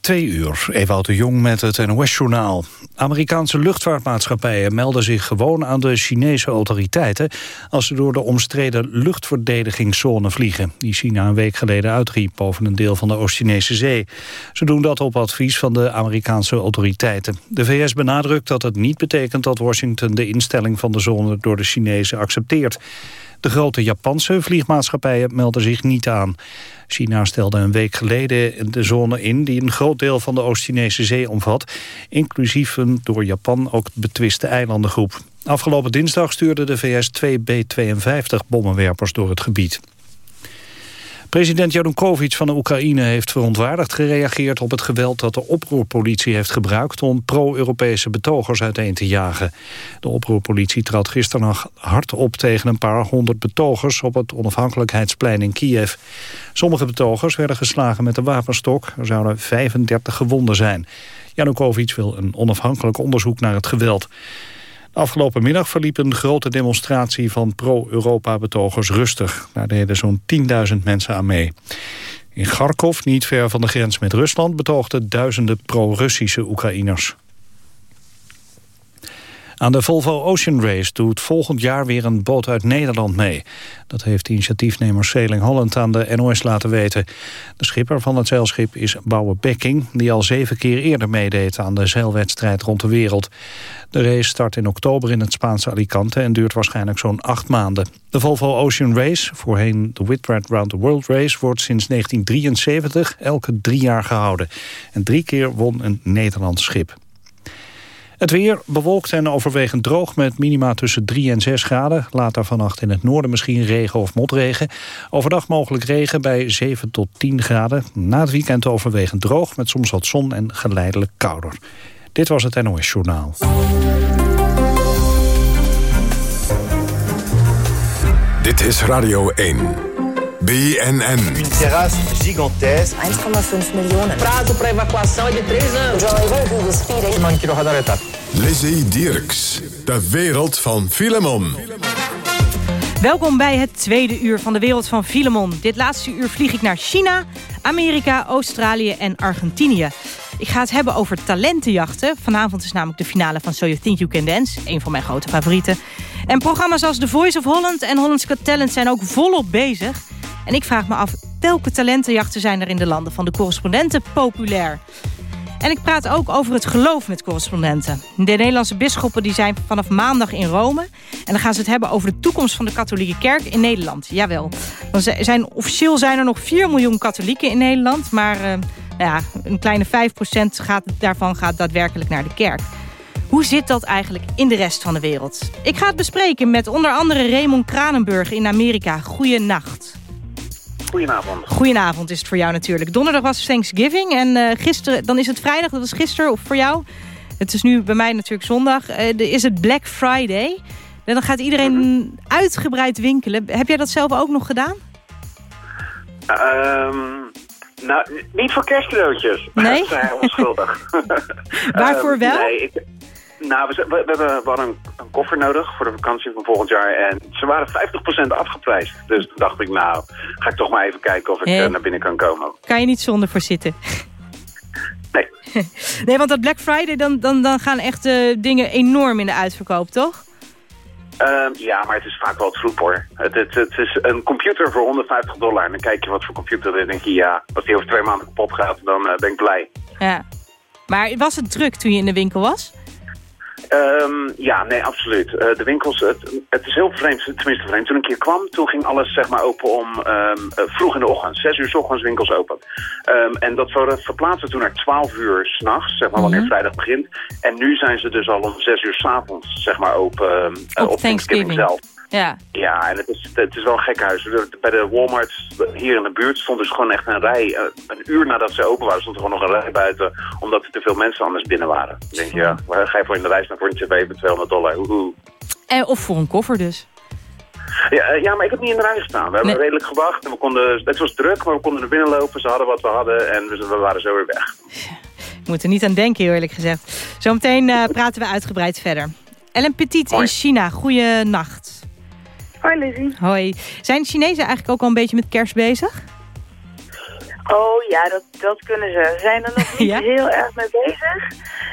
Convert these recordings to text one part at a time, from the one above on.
Twee uur, Ewout de Jong met het NOS-journaal. Amerikaanse luchtvaartmaatschappijen melden zich gewoon aan de Chinese autoriteiten... als ze door de omstreden luchtverdedigingszone vliegen... die China een week geleden uitriep boven een deel van de Oost-Chinese zee. Ze doen dat op advies van de Amerikaanse autoriteiten. De VS benadrukt dat het niet betekent dat Washington de instelling van de zone door de Chinezen accepteert. De grote Japanse vliegmaatschappijen melden zich niet aan. China stelde een week geleden de zone in... die een groot deel van de Oost-Chinese zee omvat... inclusief een door Japan ook betwiste eilandengroep. Afgelopen dinsdag stuurde de VS twee B-52 bommenwerpers door het gebied. President Janukovic van de Oekraïne heeft verontwaardigd gereageerd op het geweld dat de oproerpolitie heeft gebruikt om pro-Europese betogers uiteen te jagen. De oproerpolitie trad gisteren nog hard op tegen een paar honderd betogers op het onafhankelijkheidsplein in Kiev. Sommige betogers werden geslagen met een wapenstok. Er zouden 35 gewonden zijn. Janukovic wil een onafhankelijk onderzoek naar het geweld. Afgelopen middag verliep een grote demonstratie van pro-Europa-betogers rustig. Daar deden zo'n 10.000 mensen aan mee. In Kharkov, niet ver van de grens met Rusland, betoogden duizenden pro-Russische Oekraïners. Aan de Volvo Ocean Race doet volgend jaar weer een boot uit Nederland mee. Dat heeft initiatiefnemer Sailing Holland aan de NOS laten weten. De schipper van het zeilschip is Bouwe Bekking... die al zeven keer eerder meedeed aan de zeilwedstrijd rond de wereld. De race start in oktober in het Spaanse Alicante... en duurt waarschijnlijk zo'n acht maanden. De Volvo Ocean Race, voorheen de Whitbread Round the World Race... wordt sinds 1973 elke drie jaar gehouden. En drie keer won een Nederlands schip. Het weer bewolkt en overwegend droog met minima tussen 3 en 6 graden. Later vannacht in het noorden misschien regen of motregen. Overdag mogelijk regen bij 7 tot 10 graden. Na het weekend overwegend droog met soms wat zon en geleidelijk kouder. Dit was het NOS Journaal. Dit is Radio 1. BNN. Une terrasse gigantesque. 1,5 miljoen. Prazo para evacuação é de 3 anos. Lizzie Dierks. De wereld van Filemon. Welkom bij het tweede uur van de wereld van Filemon. Dit laatste uur vlieg ik naar China, Amerika, Australië en Argentinië. Ik ga het hebben over talentenjachten. Vanavond is namelijk de finale van So You Think You Can Dance. Een van mijn grote favorieten. En programma's als The Voice of Holland en Holland's Got Talent zijn ook volop bezig. En ik vraag me af, welke talentenjachten zijn er in de landen van de correspondenten populair? En ik praat ook over het geloof met correspondenten. De Nederlandse bisschoppen zijn vanaf maandag in Rome. En dan gaan ze het hebben over de toekomst van de katholieke kerk in Nederland. Jawel. Zijn, officieel zijn er nog 4 miljoen katholieken in Nederland. Maar uh, nou ja, een kleine 5% gaat, daarvan gaat daadwerkelijk naar de kerk. Hoe zit dat eigenlijk in de rest van de wereld? Ik ga het bespreken met onder andere Raymond Kranenburg in Amerika. Goeienacht. Goedenavond. Goedenavond is het voor jou natuurlijk. Donderdag was Thanksgiving en uh, gisteren, dan is het vrijdag, dat was gisteren of voor jou. Het is nu bij mij natuurlijk zondag. Uh, is het Black Friday. En dan gaat iedereen Mhm. uitgebreid winkelen. Heb jij dat zelf ook nog gedaan? Ehm, nou, niet voor kerstcadeautjes. Nee? Vrij onschuldig. Waarvoor Ehm, wel? Nee, ik, nou, we, we, we hebben, we hadden een, een koffer nodig voor de vakantie van volgend jaar. En ze waren 50% afgeprijsd. Dus toen dacht ik, nou, ga ik toch maar even kijken of ik Hey. eh, naar binnen kan komen. Kan je niet zonder voor zitten? Nee. Nee, want dat Black Friday, dan, dan, dan gaan echt eh, dingen enorm in de uitverkoop, toch? Ehm, ja, maar het is vaak wel het troep hoor. Het, het, het is een computer voor 150 dollar. En dan kijk je wat voor computer er. En denk je, ja, als die over twee maanden kapot gaat, dan eh, ben ik blij. Ja. Maar was het druk toen je in de winkel was? Ehm, ja, nee, absoluut. Eh, de winkels, het, het is heel vreemd, tenminste vreemd. Toen ik hier kwam, toen ging alles zeg maar open om ehm, eh, vroeg in de ochtend. Zes uur s ochtends winkels open. Ehm, en dat ver- verplaatste toen naar twaalf uur s'nachts, zeg maar wanneer Mhm. vrijdag begint. En nu zijn ze dus al om zes uur s'avonds, zeg maar, open eh, Op op Thanksgiving zelf. Ja. Ja, en het is, het is wel een gek huis. Bij de Walmart hier in de buurt stond dus gewoon echt een rij. Een uur nadat ze open waren stond er gewoon nog een rij buiten. Omdat er te veel mensen anders binnen waren. Dan denk je, ja, waar ga je voor in de reis naar voor een tv voor 200 dollar? Oehoe. En, of voor een koffer dus. Ja, eh, ja, maar ik heb niet in de rij gestaan. We hebben Nee. redelijk gewacht. En we konden, het was druk, maar we konden naar binnen lopen. Ze hadden wat we hadden en we, waren zo weer weg. Ik moet er niet aan denken, eerlijk gezegd. Zometeen eh, praten we uitgebreid verder. Ellen Petit in. China, goeienacht. Hoi Lizzie. Hoi. Zijn Chinezen eigenlijk ook al een beetje met kerst bezig? Oh ja, dat, dat kunnen ze. Ze zijn er nog niet Ja? heel erg mee bezig.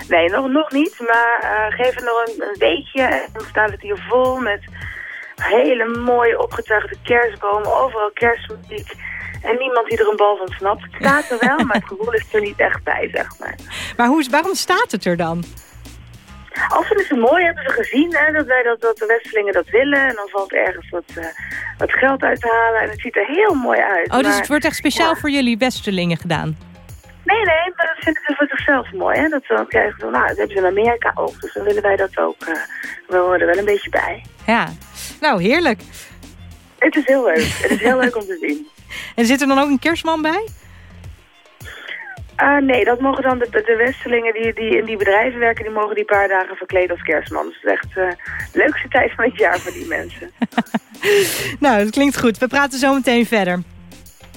Nee, nog, nog niet. Maar eh geef het nog een, een weekje. En dan staat het hier vol met hele mooie opgetuigde kerstbomen. Overal kerstmuziek. En niemand die er een bal van snapt. Het staat er wel, maar het gevoel is er niet echt bij, zeg maar. Maar hoe, is- waarom staat het er dan? Als ze het zo mooi hebben ze gezien, hè, dat, wij dat, dat de Westelingen dat willen. En dan valt ergens wat, eh, wat geld uit te halen. En het ziet er heel mooi uit. Oh, dus het wordt echt speciaal ja. voor jullie Westerlingen gedaan. Nee, nee, maar dat vinden ze voor zichzelf mooi. Hè? Dat ze dan krijgen van, nou, dat hebben ze in Amerika ook. Dus dan willen wij dat ook. eh, we horen er wel een beetje bij. Ja, nou heerlijk. Het is heel leuk. Het is heel leuk om te zien. En zit er dan ook een kerstman bij? Ah, nee, dat mogen dan de, de Westelingen die, die in die bedrijven werken... die mogen die paar dagen verkleed als kerstman. Dus het is echt eh, de leukste tijd van het jaar voor die mensen. Nou, dat klinkt goed. We praten zo meteen verder.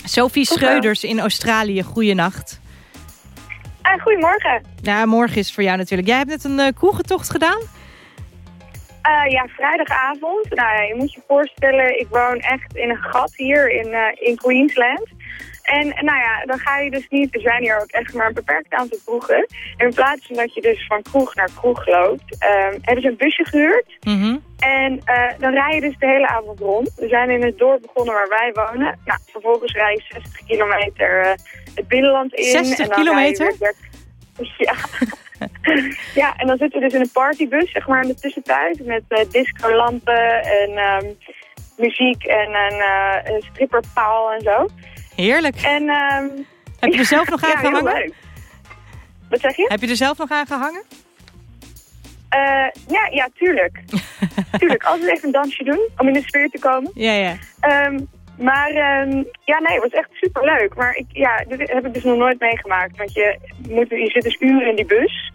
Sophie Schreuders in Australië, goeienacht. Ah, goedemorgen. Ja, morgen is het voor jou natuurlijk. Jij hebt net een uh, gedaan? Uh, ja, vrijdagavond. Nou, ja, je moet je voorstellen, ik woon echt in een gat hier in, uh, in Queensland. En nou ja, dan ga je dus niet, er zijn hier ook echt maar een beperkt aantal kroegen. En in plaats van dat je dus van kroeg naar kroeg loopt, um, hebben ze een busje gehuurd. Mm -hmm. En uh, dan rij je dus de hele avond rond. We zijn in het dorp begonnen waar wij wonen. Nou, vervolgens rij je 60 kilometer uh, het binnenland in. 60 en dan kilometer? Ja. ja, en dan zitten we dus in een partybus, zeg maar, in de tussentijd. Met uh, discolampen en um, muziek en een stripperpaal en zo. Heerlijk. En, um, Heb je er zelf nog aan ja, gehangen? Leuk. Wat zeg je? Heb je er zelf nog aan gehangen? Uh, ja, ja, tuurlijk. tuurlijk, altijd even een dansje doen om in de sfeer te komen. Ja, ja. Um, maar um, ja, nee, het was echt super leuk. Maar ik, ja, dit heb ik dus nog nooit meegemaakt. Want je, moet, je zit dus uren in die bus.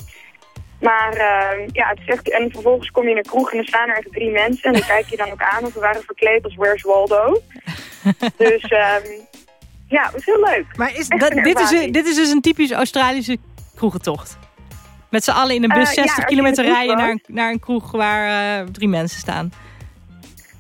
Maar uh, ja, het is echt, en vervolgens kom je in een kroeg en er staan er echt drie mensen. En dan kijk je dan ook aan of we waren verkleed als Where's Waldo. dus um, ja, het was heel leuk. Maar is, dat, dit, is, dit is dus een typisch Australische kroegentocht? Met z'n allen in een bus uh, 60 ja, kilometer rijden naar, naar een kroeg waar uh, drie mensen staan.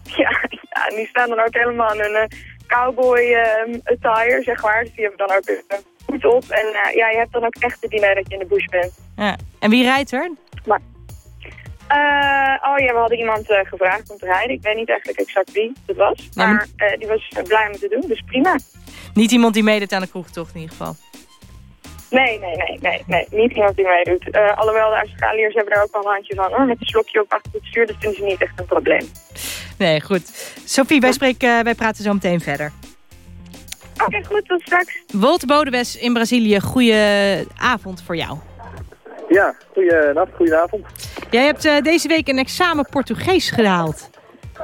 Ja, ja, en die staan dan ook helemaal in een uh, cowboy uh, attire, zeg maar. Dus die hebben dan ook een hoed op. En ja, je hebt dan ook echt het idee dat je in de bush bent. Ja. En wie rijdt er? Maar, oh ja, we hadden iemand gevraagd om te rijden. Ik weet niet eigenlijk exact wie het was. Ja, maar uh, die was blij om te doen, dus prima. Niet iemand die meedoet aan de kroegtocht in ieder geval? Nee, nee, nee, nee, nee. Niet iemand die meedoet. Uh, alhoewel de Australiërs hebben daar ook wel een handje van hoor. Met een slokje op achter het stuur, dat vinden ze niet echt een probleem. Nee, goed. Sophie, wij, spreken, wij praten zo meteen verder. Oké, okay, goed. Tot straks. Wolt Bodewes in Brazilië, goeie avond voor jou. Ja, goeienacht, goedenavond. Jij hebt uh, deze week een examen Portugees gehaald.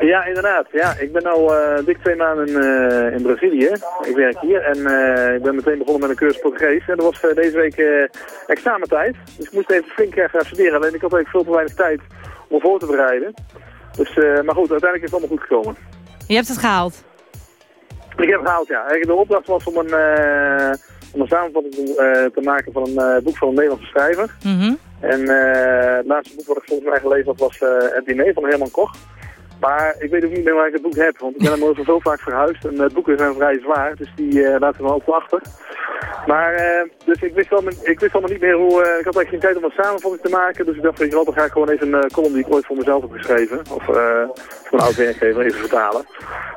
Ja, inderdaad. Ja, ik ben al uh, dik twee maanden uh, in Brazilië. Ik werk hier en uh, ik ben meteen begonnen met een cursus Portugees. En dat was deze week examentijd. Dus ik moest even flink gaan studeren. Alleen ik had eigenlijk veel te weinig tijd om voor te bereiden. Dus, maar goed, uiteindelijk is het allemaal goed gekomen. Je hebt het gehaald? Ik heb het gehaald, ja. De opdracht was om een, om een samenvatting te maken van een boek van een Nederlandse schrijver. Mm -hmm. En het laatste boek wat ik volgens mij gelezen had was Het diner van Herman Koch. Maar ik weet ook niet meer waar ik het boek heb, want ik ben hem al zoveel vaak verhuisd. En het boeken zijn vrij zwaar, dus die uh, laten we ook achter. Maar, uh, dus ik wist, wel, ik wist allemaal niet meer hoe... Uh, ik had eigenlijk geen tijd om een samenvatting te maken. Dus ik dacht, weet je wel, dan ga ik gewoon even een column die ik ooit voor mezelf heb geschreven. Of voor een oud werkgever even vertalen.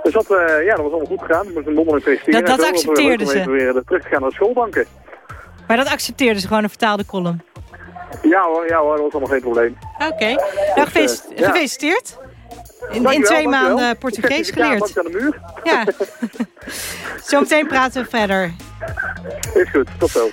Dus dat, ja, dat was allemaal goed gegaan. Ik moest een mondeling presenteren. Dat, dat accepteerden ze? Weer terug te gaan naar de schoolbanken. Maar dat accepteerden ze, gewoon een vertaalde column? Ja hoor, ja hoor, dat was allemaal geen probleem. Oké. Okay. Nou, dus, ja. In, in twee maanden Portugees geleerd. aan de muur. Ja. Zometeen praten we verder. Is goed, tot zo.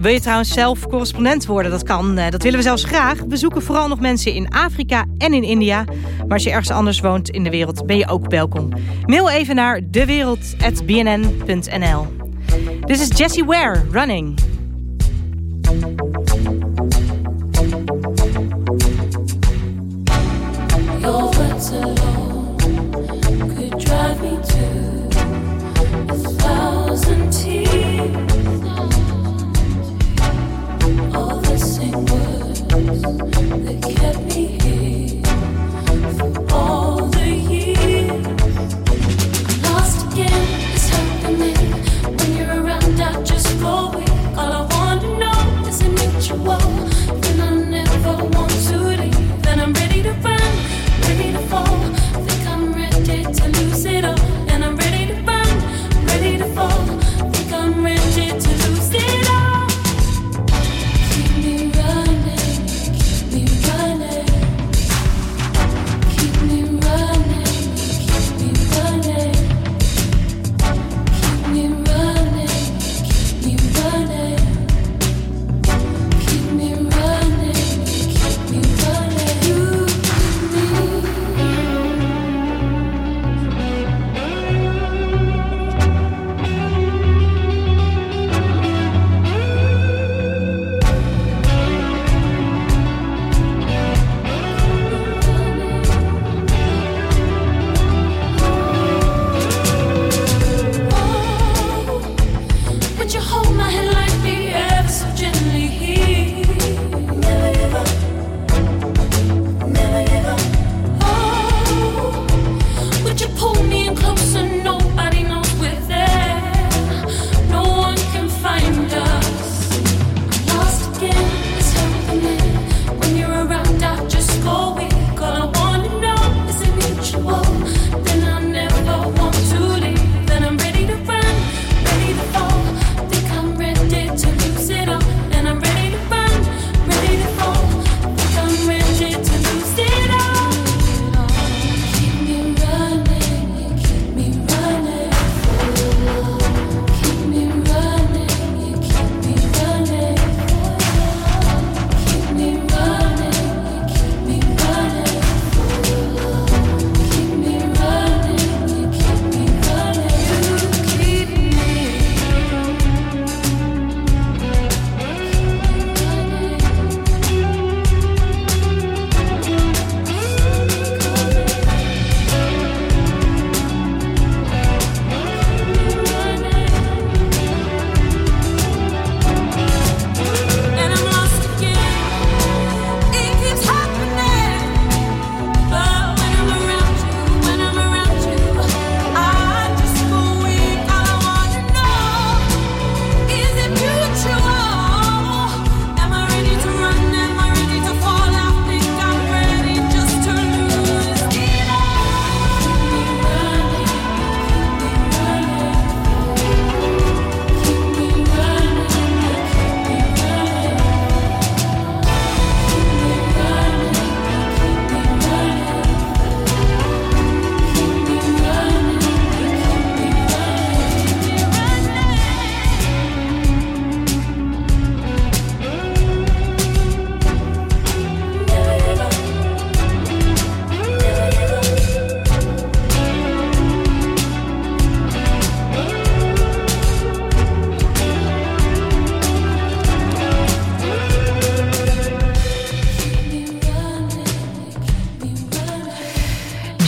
Wil je trouwens zelf correspondent worden? Dat kan, dat willen we zelfs graag. We zoeken vooral nog mensen in Afrika en in India. Maar als je ergens anders woont in de wereld, ben je ook welkom. Mail even naar dewereld.bnn.nl Dit is Jessie Ware, Running.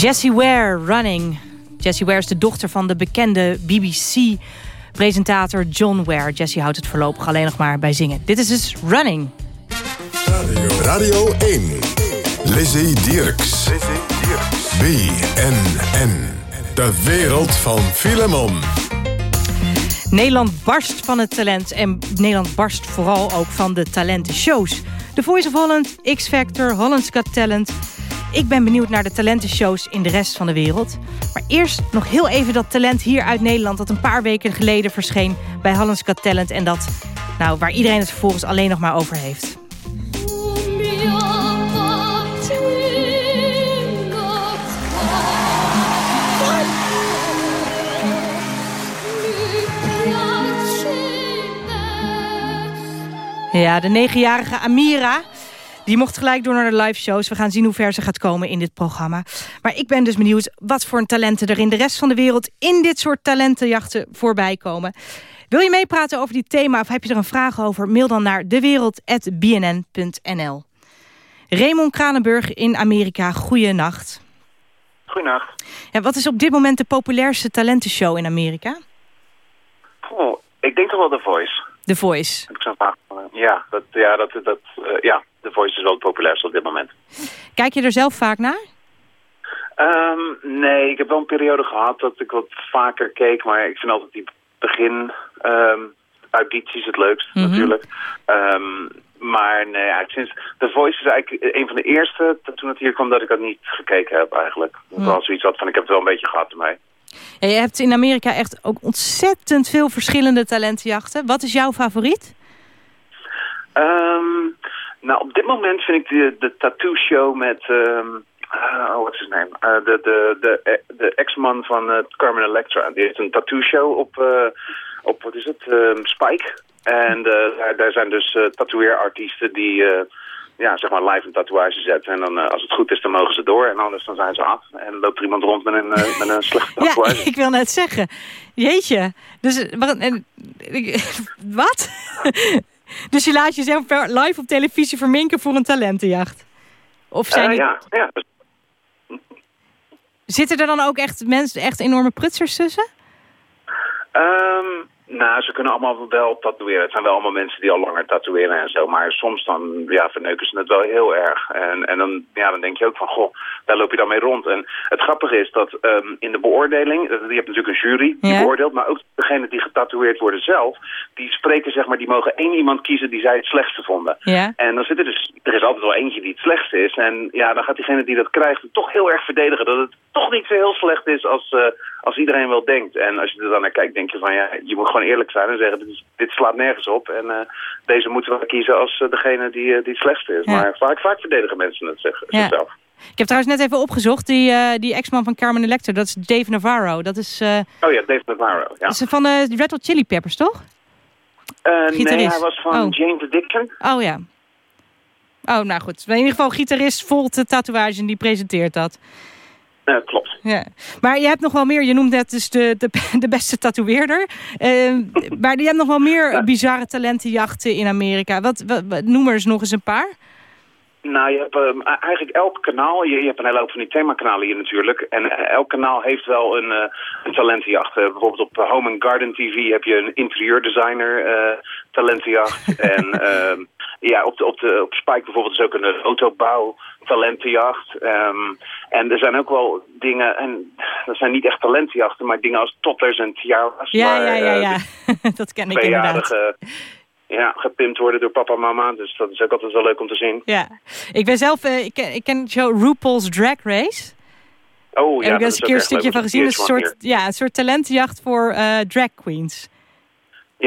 Jessie Ware, Running. Jessie Ware is de dochter van de bekende BBC-presentator John Ware. Jessie houdt het voorlopig alleen nog maar bij zingen. Dit is dus Running. Radio 1. Lizzie Dierks. BNN. De wereld van Filemon. Nederland barst van het talent en Nederland barst vooral ook van de talentenshows. The Voice of Holland, X-Factor, Holland's Got Talent. Ik ben benieuwd naar de talentenshows in de rest van de wereld. Maar eerst nog heel even dat talent hier uit Nederland... dat een paar weken geleden verscheen bij Holland's Got Talent... en dat, nou, waar iedereen het vervolgens alleen nog maar over heeft. Ja, de negenjarige Amira... Die mocht gelijk door naar de live shows. We gaan zien hoe ver ze gaat komen in dit programma. Maar ik ben dus benieuwd wat voor talenten er in de rest van de wereld... in dit soort talentenjachten voorbij komen. Wil je meepraten over dit thema of heb je er een vraag over? Mail dan naar dewereld.bnn.nl. Raymond Kranenburg in Amerika, goeienacht. Goedenacht. Ja, wat is op dit moment de populairste talentenshow in Amerika? Oh, ik denk toch wel The Voice. The Voice. Heb ik zo'n vraag? Ja, dat, ja, dat, dat, eh, ja, The Voice is wel het populairste op dit moment. Kijk je er zelf vaak naar? Ehm, nee, ik heb wel een periode gehad dat ik wat vaker keek, maar ik vind altijd die begin ehm audities het leukst Mhm. natuurlijk. Ehm, maar nee, ja, sinds The Voice is eigenlijk een van de eerste toen het hier kwam dat ik dat niet gekeken heb eigenlijk. Dat was zoiets had van ik heb het wel een beetje gehad ermee. Ja, je hebt in Amerika echt ook ontzettend veel verschillende talentenjachten. Wat is jouw favoriet? Ehm, nou, op dit moment vind ik de, de tattoo show met, ehm uh, oh, wat is zijn naam? Eh, de de, de, de ex-man van eh, Carmen Electra. Die heeft een tattoo show op, eh, op wat is het, Ehm, Spike. En eh, daar, daar zijn dus eh tatoeëerartiesten die eh, ja, zeg maar live een tatoeage zetten. En dan, eh, als het goed is, dan mogen ze door. En anders dan zijn ze af. En loopt er iemand rond met een, eh, met een slechte Ja, tatoeage. ik wil net zeggen. Jeetje. Dus, eh, wat? en- ik- wat? Dus je laat jezelf live op televisie verminken voor een talentenjacht? Of zijn Eh, die- ja, ja, zitten er dan ook echt mensen, echt enorme prutsers tussen? Ehm, nou, ze kunnen allemaal wel tatoeëren. Het zijn wel allemaal mensen die al langer tatoeëren en zo. Maar soms dan ja, verneuken ze het wel heel erg. En, en dan, ja, dan denk je ook van, goh, daar loop je dan mee rond. En het grappige is dat ehm, in de beoordeling, je hebt natuurlijk een jury die Ja. beoordeelt. Maar ook degenen die getatoeëerd worden zelf, die spreken zeg maar, die mogen één iemand kiezen die zij het slechtste vonden. Ja. En dan zit er dus, er is altijd wel eentje die het slechtste is. En ja, dan gaat diegene die dat krijgt toch heel erg verdedigen. Dat het toch niet zo heel slecht is als, eh, als iedereen wel denkt. En als je er dan naar kijkt, denk je van ja, je moet gewoon eerlijk zijn en zeggen, dit, is- dit slaat nergens op. En eh, deze moeten we kiezen als eh, degene die, die het slechtste is. Ja. Maar vaak, vaak verdedigen mensen het Ja. zichzelf. Ik heb trouwens net even opgezocht. Die, die ex-man van Carmen Electra, dat is Dave Navarro. Dat is, Oh ja, David Navarro. Ja. dat is van de Red Hot Chili Peppers, toch? Nee, gitarist. hij was van Oh. James Addiction. Oh ja. Oh, nou goed. In ieder geval gitarist volgt de tatoeage en die presenteert dat. Eh, klopt. Ja. Maar je hebt nog wel meer. Je noemt net dus de, de, de beste tatoeëerder. Eh, maar je hebt nog wel meer bizarre talentenjachten in Amerika. Wat, wat, wat- noem er eens nog eens een paar. Nou, je hebt ehm, eigenlijk elk kanaal, je, je hebt een hele hoop van die themakanalen hier natuurlijk. En eh, elk kanaal heeft wel een, eh, een talentenjacht. Eh, bijvoorbeeld op eh, Home and Garden TV heb je een interieurdesigner eh talentenjacht. en ehm, ja, op, de, op, de, op Spike bijvoorbeeld is ook een autobouw talentenjacht. Ehm, en er zijn ook wel dingen, en dat zijn niet echt talentenjachten, maar dingen als toddlers en tiaras. Ja, waar, ja, ja, eh, ja. dat ken ik inderdaad. ja, gepimpt worden door papa en mama. Dus dat is ook altijd wel leuk om te zien. Ja. Ik ben zelf, eh, ik, ken, ik ken show RuPaul's Drag Race. Oh, Heb ja, ik dat eens een keer een stukje van gezien. Een soort, ja, een soort talentenjacht voor eh, drag queens.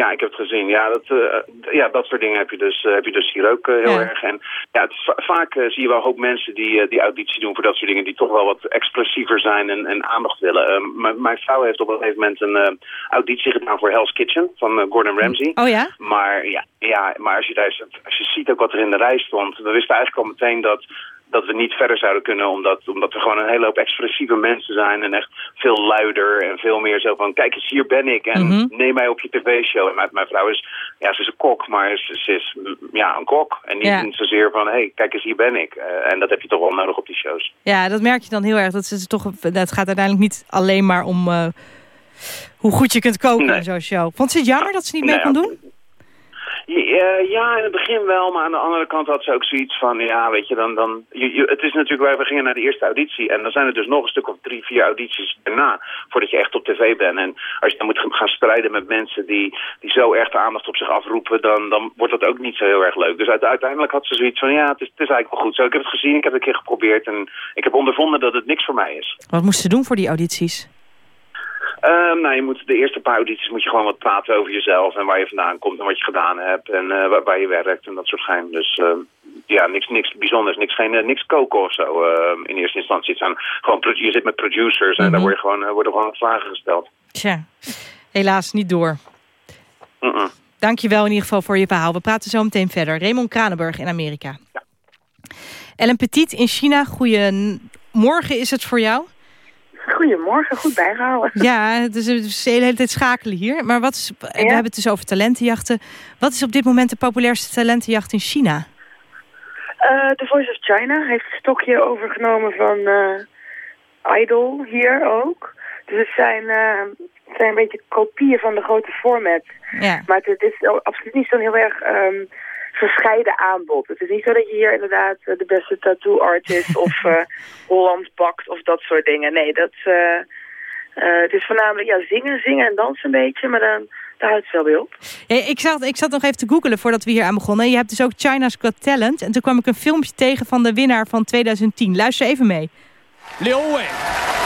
Ja, ik heb het gezien. Ja, dat, eh, ja, dat soort dingen heb je dus, eh, heb je dus hier ook eh, heel Ja. erg. En ja, het va- vaak zie je wel een hoop mensen die, die auditie doen voor dat soort dingen... die toch wel wat expressiever zijn en, en aandacht willen. Mijn- vrouw heeft op een gegeven moment een auditie gedaan voor Hell's Kitchen van Gordon Ramsay. Oh ja? Maar ja, ja, maar als je, daar, als je ziet ook wat er in de rij stond, dan wisten we eigenlijk al meteen dat, dat we niet verder zouden kunnen. Omdat, omdat we gewoon een hele hoop expressieve mensen zijn. En echt veel luider en veel meer zo van, kijk eens, hier ben ik. En Mhm. neem mij op je tv-show. En mijn, mijn vrouw is, ja, ze is een kok, maar ze, ze is mm, ja, een kok. En niet Ja. zozeer van, hé, hey, kijk eens, hier ben ik. Eh, en dat heb je toch wel nodig op die shows. Ja, dat merk je dan heel erg. Dat, is toch, dat gaat uiteindelijk niet alleen maar om eh, hoe goed je kunt koken Nee. in zo'n show. Vond ze het jammer dat ze niet mee Nee, kon doen? Ja, ja, in het begin wel, maar aan de andere kant had ze ook zoiets van, ja, weet je, dan, dan je, het is natuurlijk, waar we gingen naar de eerste auditie en dan zijn er dus nog een stuk of drie, vier audities daarna, voordat je echt op tv bent. En als je dan moet gaan strijden met mensen die, die zo erg de aandacht op zich afroepen, dan, dan wordt dat ook niet zo heel erg leuk. Dus uite- uiteindelijk had ze zoiets van, ja, het is, het is eigenlijk wel goed zo. Ik heb het gezien, ik heb het een keer geprobeerd en ik heb ondervonden dat het niks voor mij is. Wat moest ze doen voor die audities? Ehm, nou, je moet de eerste paar audities moet je gewoon wat praten over jezelf en waar je vandaan komt en wat je gedaan hebt en eh, waar, waar je werkt en dat soort geheim. Dus ehm, ja, niks, niks bijzonders, niks, geen, eh, niks koken of zo ehm, in eerste instantie. Het zijn gewoon, je zit met producers en Mhm. daar word je gewoon, eh, worden gewoon vragen gesteld. Tja, helaas niet door. Mm-mm. Dankjewel in ieder geval voor je verhaal. We praten zo meteen verder. Raymond Kranenburg in Amerika. Ellen Petit in China, goeiemorgen is het voor jou? Goedemorgen, goed bijgehouden. Ja, is, het is de hele tijd schakelen hier. Maar wat is, we hebben het dus over talentenjachten. Wat is op dit moment de populairste talentenjacht in China? Eh, The Voice of China heeft het stokje overgenomen van eh, Idol hier ook. Dus het zijn, eh, het zijn een beetje kopieën van de grote format. Ja. Maar het, het is absoluut niet zo'n heel erg ehm verscheiden aanbod. Het is niet zo dat je hier inderdaad eh, de beste tattoo artist of eh Holland bakt of dat soort dingen. Nee, dat, eh, eh, het is voornamelijk ja, zingen, zingen en dansen een beetje, maar dan, daar houdt het wel bij op. Ja, ik, zat, ik zat nog even te googelen voordat we hier aan begonnen. Je hebt dus ook China's Got Talent. En toen kwam ik een filmpje tegen van de winnaar van 2010. Luister even mee. Liu Wei.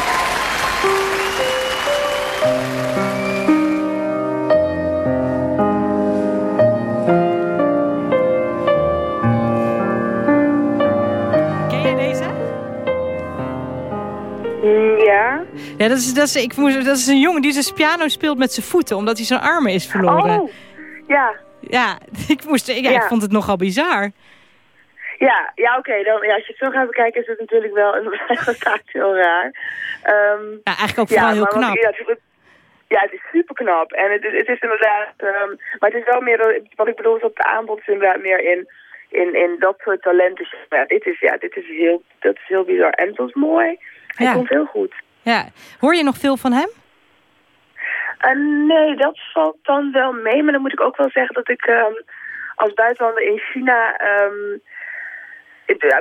Ja. Ja, dat is, dat, is, ik moest, dat is een jongen die zijn piano speelt met zijn voeten. Omdat hij zijn armen is verloren. Oh, ja. Ja, ik, moest, ja, ik Ja. vond het nogal bizar. Ja, ja oké. dan Ja, als je het zo gaat bekijken is het natuurlijk wel inderdaad heel raar. Ehm, Ja, eigenlijk ook vooral heel knap. Ja, het, is- ja, het is super knap. En het, is- het is inderdaad... ehm, maar het is wel meer... Wat ik bedoel is dat de aanbod is inderdaad meer in, in, in dat soort talenten. Ja, dit is, ja, dit is heel, dat is heel bizar. En het was mooi. Hij Ja. komt heel goed. Ja. Hoor je nog veel van hem? Eh, nee, dat valt dan wel mee. Maar dan moet ik ook wel zeggen dat ik ehm, als buitenlander in China... ehm,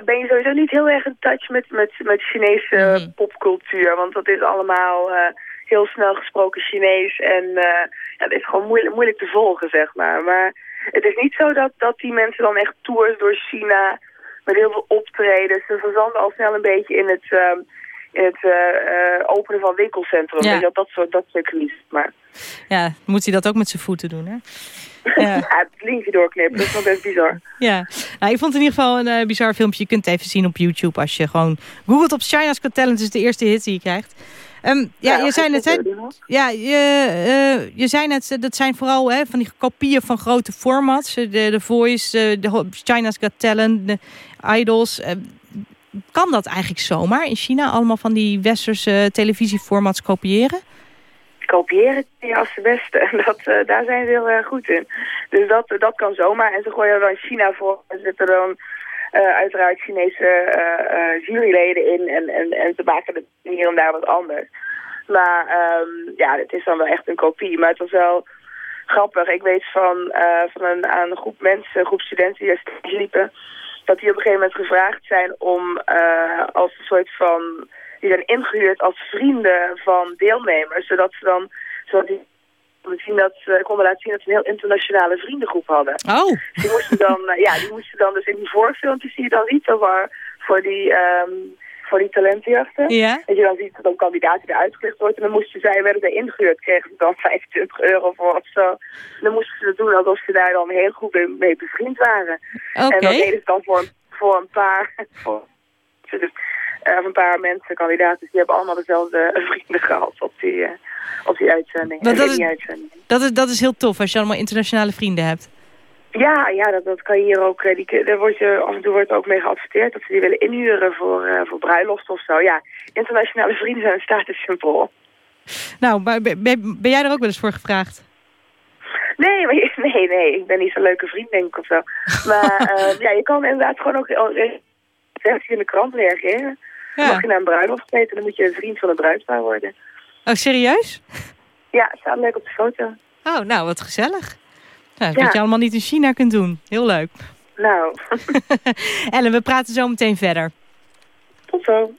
ben je sowieso niet heel erg in touch met, met, met Chinese Mhm. popcultuur. Want dat is allemaal eh, heel snel gesproken Chinees. En eh, ja, het is gewoon moeilijk, moeilijk te volgen, zeg maar. Maar het is niet zo dat, dat die mensen dan echt tours door China... met heel veel optredens. Ze verzanden al snel een beetje in het... ehm, in het eh, eh, openen van winkelcentrum. Ja. Wel, dat soort, dat crisis. Maar Ja, moet hij dat ook met zijn voeten doen, hè? ja. het linkje doorknippen, dat is nog best bizar. Ja, nou, ik vond het in ieder geval een eh, bizar filmpje. Je kunt het even zien op YouTube als je gewoon googelt op China's Got Talent. is de eerste hit die je krijgt. Ehm, ja, Ja, je zei ik net, dat hè, ja, je, eh, je zei net, dat zijn vooral hè, van die kopieën van grote formats. De, de Voice, de China's Got Talent, de Idols. Eh, kan dat eigenlijk zomaar in China allemaal van die westerse televisieformats kopiëren? Kopiëren kun je als de beste. En dat, eh, daar zijn ze heel erg goed in. Dus dat, dat kan zomaar. En ze gooien er dan China voor. Er zitten dan eh, uiteraard Chinese juryleden in. En, en, en ze maken het hier en daar wat anders. Maar ehm, ja, het is dan wel echt een kopie. Maar het was wel grappig. Ik weet van, van een, aan een groep mensen, een groep studenten die stage liepen... dat die op een gegeven moment gevraagd zijn om eh, als een soort van... Die zijn ingehuurd als vrienden van deelnemers, zodat ze dan zodat die zien dat, ze konden laten zien dat ze een heel internationale vriendengroep hadden. Oh, Die moesten dan, eh, ja, die moesten dan dus in die voorfilmpjes zie je dan voor, voor die, ehm voor die talentenjachten. ja. Dat je dan ziet dat een kandidaat die uitgelicht wordt. En dan moesten zij, werden er ingehuurd, kregen ze dan 25 euro voor of zo. En dan moesten ze dat doen alsof ze daar dan heel goed mee, bevriend waren. Oké. En dat deden ze dan voor, een- voor een paar... Voor, dus, eh, een paar mensen, kandidaten, die hebben allemaal dezelfde vrienden gehad op die, eh, op die uitzending. Dat is- die uitzending. Dat is, dat is heel tof als je allemaal internationale vrienden hebt. Ja, ja dat, dat kan je hier ook. eh, Die, daar wordt je, af en toe wordt ook mee geadverteerd dat ze die willen inhuren voor, eh voor bruiloft of zo. Ja, internationale vrienden zijn een statussymbool. Nou, maar ben, ben- jij er ook wel eens voor gevraagd? Nee, maar, nee, nee, ik ben niet zo'n leuke vriend, denk ik of zo. Maar eh, ja, je kan inderdaad gewoon ook echt in de krant reageren. Ja. Mag je naar een bruiloft weten, dan moet je een vriend van de bruidspaar worden. Oh, serieus? Ja, staat leuk op de foto. Oh, nou, wat gezellig. Nou, Ja. Wat je allemaal niet in China kunt doen. Heel leuk. Nou, Ellen, we praten zo meteen verder. tot zo.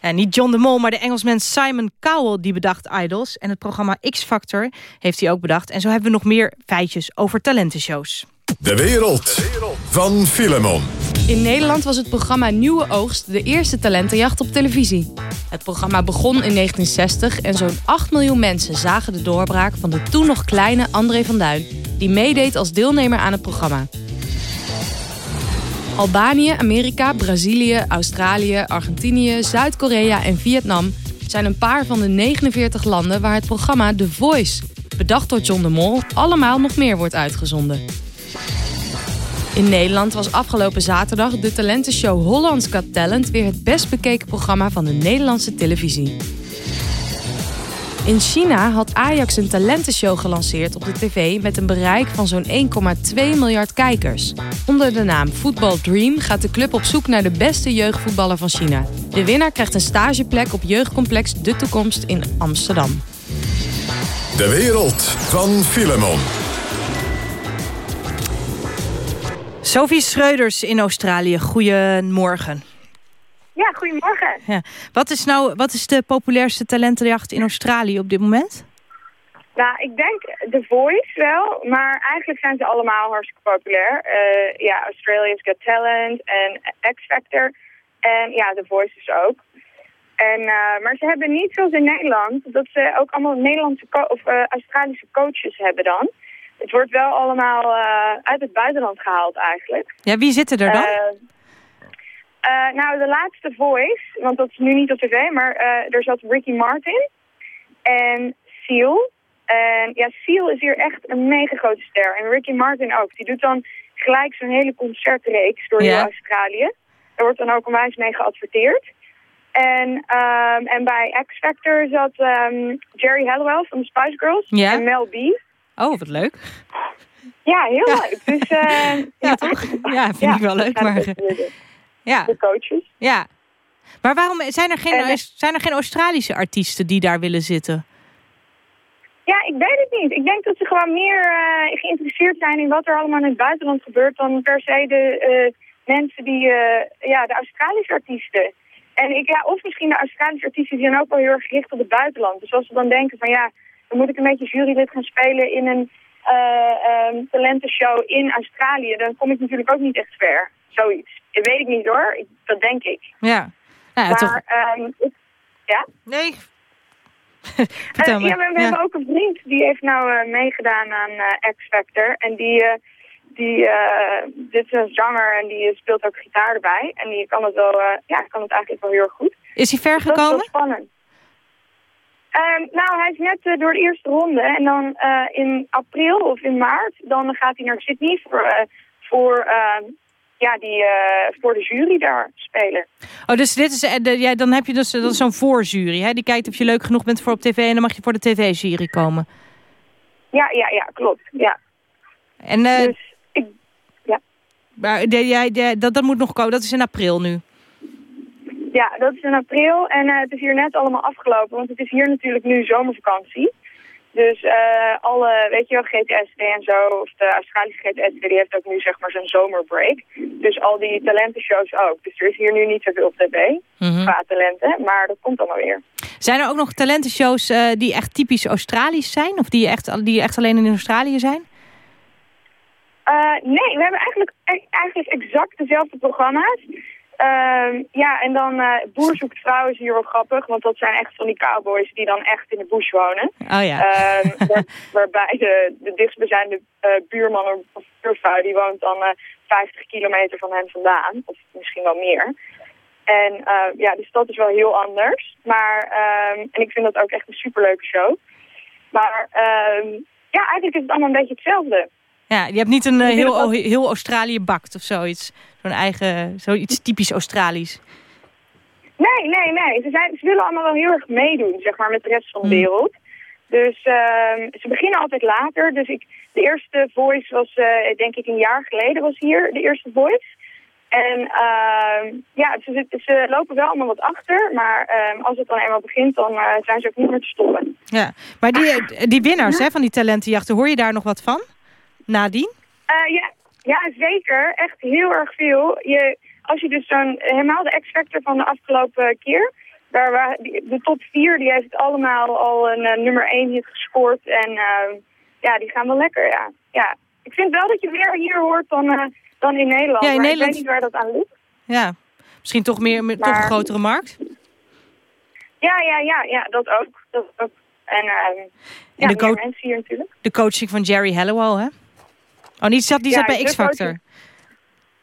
En niet John de Mol, maar de Engelsman Simon Cowell die bedacht Idols. En het programma X-Factor heeft hij ook bedacht. En zo hebben we nog meer feitjes over talentenshows. De wereld van Filemon. In Nederland was het programma Nieuwe Oogst de eerste talentenjacht op televisie. Het programma begon in 1960 en zo'n 8 miljoen mensen zagen de doorbraak van de toen nog kleine André van Duin, die meedeed als deelnemer aan het programma. Albanië, Amerika, Brazilië, Australië, Argentinië, Zuid-Korea en Vietnam zijn een paar van de 49 landen waar het programma The Voice, bedacht door John de Mol, allemaal nog meer wordt uitgezonden. In Nederland was afgelopen zaterdag de talentenshow Hollands Got Talent weer het best bekeken programma van de Nederlandse televisie. In China had Ajax een talentenshow gelanceerd op de tv met een bereik van zo'n 1,2 miljard kijkers. Onder de naam Football Dream gaat de club op zoek naar de beste jeugdvoetballer van China. De winnaar krijgt een stageplek op jeugdcomplex De Toekomst in Amsterdam. De wereld van Filemon. Sophie Schreuders in Australië, goedemorgen. Ja, goedemorgen. Ja. Wat is nou wat is de populairste talentenjacht in Australië op dit moment? Nou, ik denk The Voice wel, maar eigenlijk zijn ze allemaal hartstikke populair. Eh, ja, Australia's Got Talent en X Factor. En ja, The Voice dus ook. En, eh, maar ze hebben niet zoals in Nederland, dat ze ook allemaal Nederlandse of eh, Australische coaches hebben dan. Het wordt wel allemaal eh, uit het buitenland gehaald eigenlijk. Ja, wie zitten er dan? Eh, eh, nou, de laatste Voice, want dat is nu niet op tv, maar er zat Ricky Martin en Seal. En ja, Seal is hier echt een mega grote ster. En Ricky Martin ook. Die doet dan gelijk zo'n hele concertreeks door heel. Australië. Daar wordt dan ook onwijs mee geadverteerd. En, ehm, en bij X Factor zat ehm, Jerry Halliwell van de Spice Girls en Mel B. Oh, wat leuk. Ja, heel leuk. Dus, eh, Ja, toch? Ja, vind ik wel leuk. Maar, de ja, de coaches. ja. Maar waarom zijn er, geen, En, zijn er geen Australische artiesten die daar willen zitten? Ja, ik weet het niet. Ik denk dat ze gewoon meer eh, geïnteresseerd zijn in wat er allemaal in het buitenland gebeurt dan per se de eh, mensen die, ja, de Australische artiesten. En ik, ja, of misschien de Australische artiesten zijn ook wel heel erg gericht op het buitenland. Dus als ze dan denken van ja, dan moet ik een beetje jurylid gaan spelen in een eh, ehm, talentenshow in Australië, dan kom ik natuurlijk ook niet echt ver. Zoiets. Dat weet ik niet hoor. Dat denk ik. Ja, nou, ja maar, toch. ehm, ik- ja? Nee. Eh, Vertel me. ja, we, we Ja. hebben ook een vriend die heeft nou eh, meegedaan aan X Factor. En die, die dit is een zanger en die speelt ook gitaar erbij. En die kan het wel, ja, kan het eigenlijk wel heel erg goed. Is hij ver Dus dat is wel gekomen? spannend. Ehm, nou, hij is net eh, door de eerste ronde. En dan eh, in april of in maart, dan gaat hij naar Sydney voor, eh, voor, ehm, ja, die, voor de jury daar spelen. Oh, dus dit is, de, ja, dan heb je dus dat is zo'n voorjury. Hè? Die kijkt of je leuk genoeg bent voor op tv en dan mag je voor de tv-jury komen. Ja, ja, ja, klopt. Ja. En Dus ik, ja. maar de, de- dat, dat moet nog komen. Dat is in april nu. Ja, dat is in april en eh, het is hier net allemaal afgelopen, want het is hier natuurlijk nu zomervakantie. Dus eh, alle, weet je wel, GTSD en zo, of de Australische GTSD, die heeft ook nu zeg maar zo'n zomerbreak. Dus al die talentenshows ook. Dus er is hier nu niet zoveel op tv Mhm. qua talenten, maar dat komt allemaal weer. Zijn er ook nog talentenshows eh, die echt typisch Australisch zijn? Of die echt, die echt alleen in Australië zijn? Nee, we hebben eigenlijk, e- eigenlijk exact dezelfde programma's. Ehm, ja, en dan eh Boer zoekt vrouw is hier wel grappig, want dat zijn echt van die cowboys die dan echt in de bush wonen. Oh ja. Ehm, waar- waarbij de, de dichtstbijzijnde eh, buurman of buurvrouw, die woont dan eh 50 kilometer van hen vandaan. Of misschien wel meer. En eh, ja, dus dat is wel heel anders. Maar, ehm, en ik vind dat ook echt een superleuke show. Maar ja, eigenlijk is het allemaal een beetje hetzelfde. Ja, je hebt niet een eh, heel, heel Australië bakt of zoiets. Zo'n eigen, zoiets typisch Australisch. Nee, nee, nee. Ze, zijn, ze willen allemaal wel heel erg meedoen, zeg maar, met de rest van de wereld. Dus ehm, ze beginnen altijd later. Dus ik, de eerste voice was, eh, denk ik, een jaar geleden was hier de eerste voice. En ehm, ja, ze, ze, lopen wel allemaal wat achter. Maar ehm, als het dan eenmaal begint, dan eh, zijn ze ook niet meer te stoppen. Ja, maar die, die winnaars hè, van die talentenjachten, hoor je daar nog wat van? Nadien? Eh, ja, ja, zeker. Echt heel erg veel. Je, als je dus zo'n, helemaal de X-Factor van de afgelopen keer... Daar, waar, de top 4 die heeft allemaal al een uh, nummer 1 hit gescoord. En uh, ja, die gaan wel lekker, ja. ja. Ik vind wel dat je meer hier hoort dan, uh, dan in Nederland. Ja, in Nederland... ik weet niet waar dat aan ligt. Ja, misschien toch meer met maar... toch een grotere markt? Ja, ja, ja, ja, dat ook. Dat ook. En, en ja, de mensen hier natuurlijk. De coaching van Jerry Hallowell, hè? Oh, die zat, die zat bij X-Factor.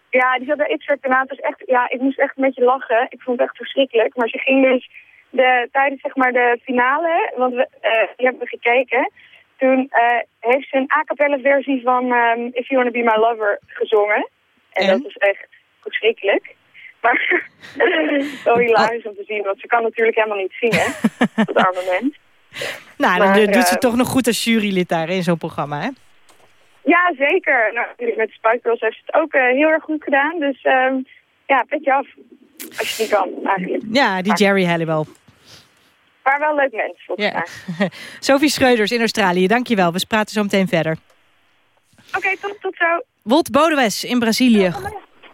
Ja, die zat bij X-Factor. Nou, het is echt, ja, ik moest echt een beetje lachen. Ik vond het echt verschrikkelijk. Maar ze ging dus de, tijdens zeg maar, de finale, want we, uh, die hebben we gekeken... toen uh, heeft ze een a cappella versie van um, If You Wanna Be My Lover gezongen. En, en? dat is echt verschrikkelijk. Maar wel hilarisch om te zien, want ze kan natuurlijk helemaal niet zingen. dat arme mens. Nou, dan maar, doet ze uh, toch nog goed als jurylid daar in zo'n programma, hè? Ja, zeker. Nou, natuurlijk met de Spice Girls heeft ze het ook uh, heel erg goed gedaan. Dus um, ja, petje af. Als je die kan, eigenlijk. Ja, die Jerry Halliwell. Maar wel leuk mens, volgens ja. mij. Sophie Schreuders in Australië, dankjewel. We praten zo meteen verder. Oké, okay, tot, tot zo. Wolt Bodewes in Brazilië.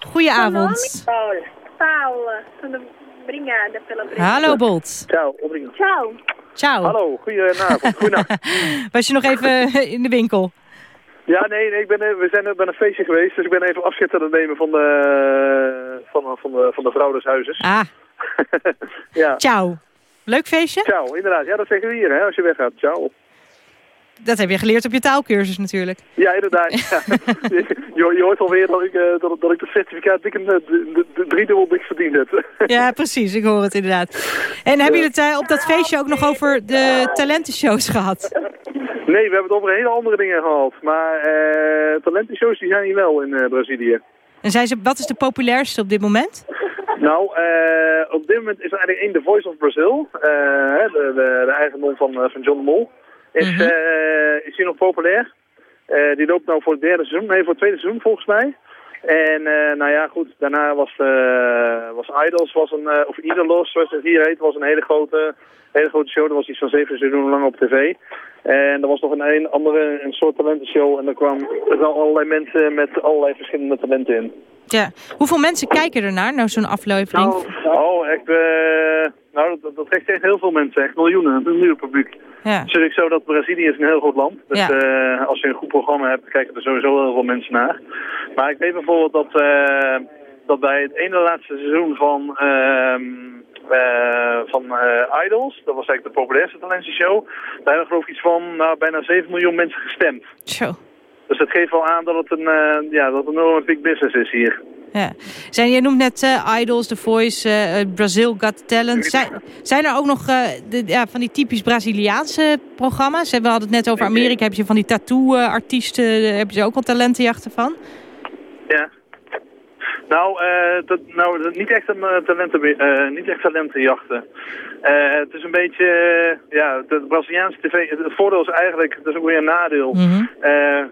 Goedenavond. Paul, Paul, van de Brigada pela. Hallo Bolt. Ciao, obrigado. Ciao. Ciao. Hallo, goedenavond. Goedenacht. Was je nog even in de winkel? Ja, nee, nee ik ben, we zijn bij een feestje geweest, dus ik ben even afscheid aan het nemen van de, van, van de, van de vrouw des huizes. Ah. ja. Ciao. Leuk feestje? Ciao, inderdaad. Ja, dat zeggen we hier, hè, als je weggaat. Ciao. Dat heb je geleerd op je taalkursus natuurlijk. Ja, inderdaad. Ja. je, je hoort alweer dat ik, uh, dat, dat ik het certificaat dik een driedubbel dik verdiend heb. ja, precies. Ik hoor het inderdaad. En hebben jullie het uh, op dat feestje ook nog over de talentenshows gehad? Nee, we hebben het over hele andere dingen gehad. Maar uh, talentenshows die zijn hier wel in Brazilië. En zijn ze, wat is de populairste op dit moment? Nou, uh, op dit moment is er eigenlijk één The Voice of Brazil. De, de, de eigendom van, van John de Mol. Is, mm -hmm. is hier nog populair. die loopt nou voor het derde seizoen. Nee, voor het tweede seizoen volgens mij. En nou ja, goed, daarna was, was Idols, was een, of Idolos zoals het hier heet, was een hele grote, hele grote show. Dat was iets van zeven seizoenen lang op tv. En er was nog een, een andere een soort talentenshow en er kwamen allerlei mensen met allerlei verschillende talenten in. Ja. Hoeveel mensen kijken er naar, nou zo'n aflevering? Nou, oh, echt, uh, nou, dat, dat trekt echt heel veel mensen, echt miljoenen, een miljoen publiek. Ja. Het is natuurlijk zo dat Brazilië is een heel groot land. Dus ja. uh, als je een goed programma hebt, kijken er sowieso heel veel mensen naar. Maar ik weet bijvoorbeeld dat, uh, dat bij het ene laatste seizoen van... Uh, van uh, Idols. Dat was eigenlijk de populairste talentenshow. Daar hebben geloof ik iets van nou, bijna 7 miljoen mensen gestemd. Zo. Dus dat geeft wel aan dat het een, uh, ja, dat het een enorme big business is hier. Ja. Zijn, jij noemt net Idols, The Voice, Brazil Got Talent. Zijn, zijn er ook nog de, ja, van die typisch Braziliaanse programma's? We hadden het net over Amerika. Heb je van die tattoo-artiesten, heb je ook wel talentenjachten van? Ja. Nou, dat, nou niet, echt een, talenten, niet echt talentenjachten. Het is een beetje, ja, de Braziliaanse tv, het voordeel is eigenlijk, dat is ook weer een nadeel. Mm -hmm.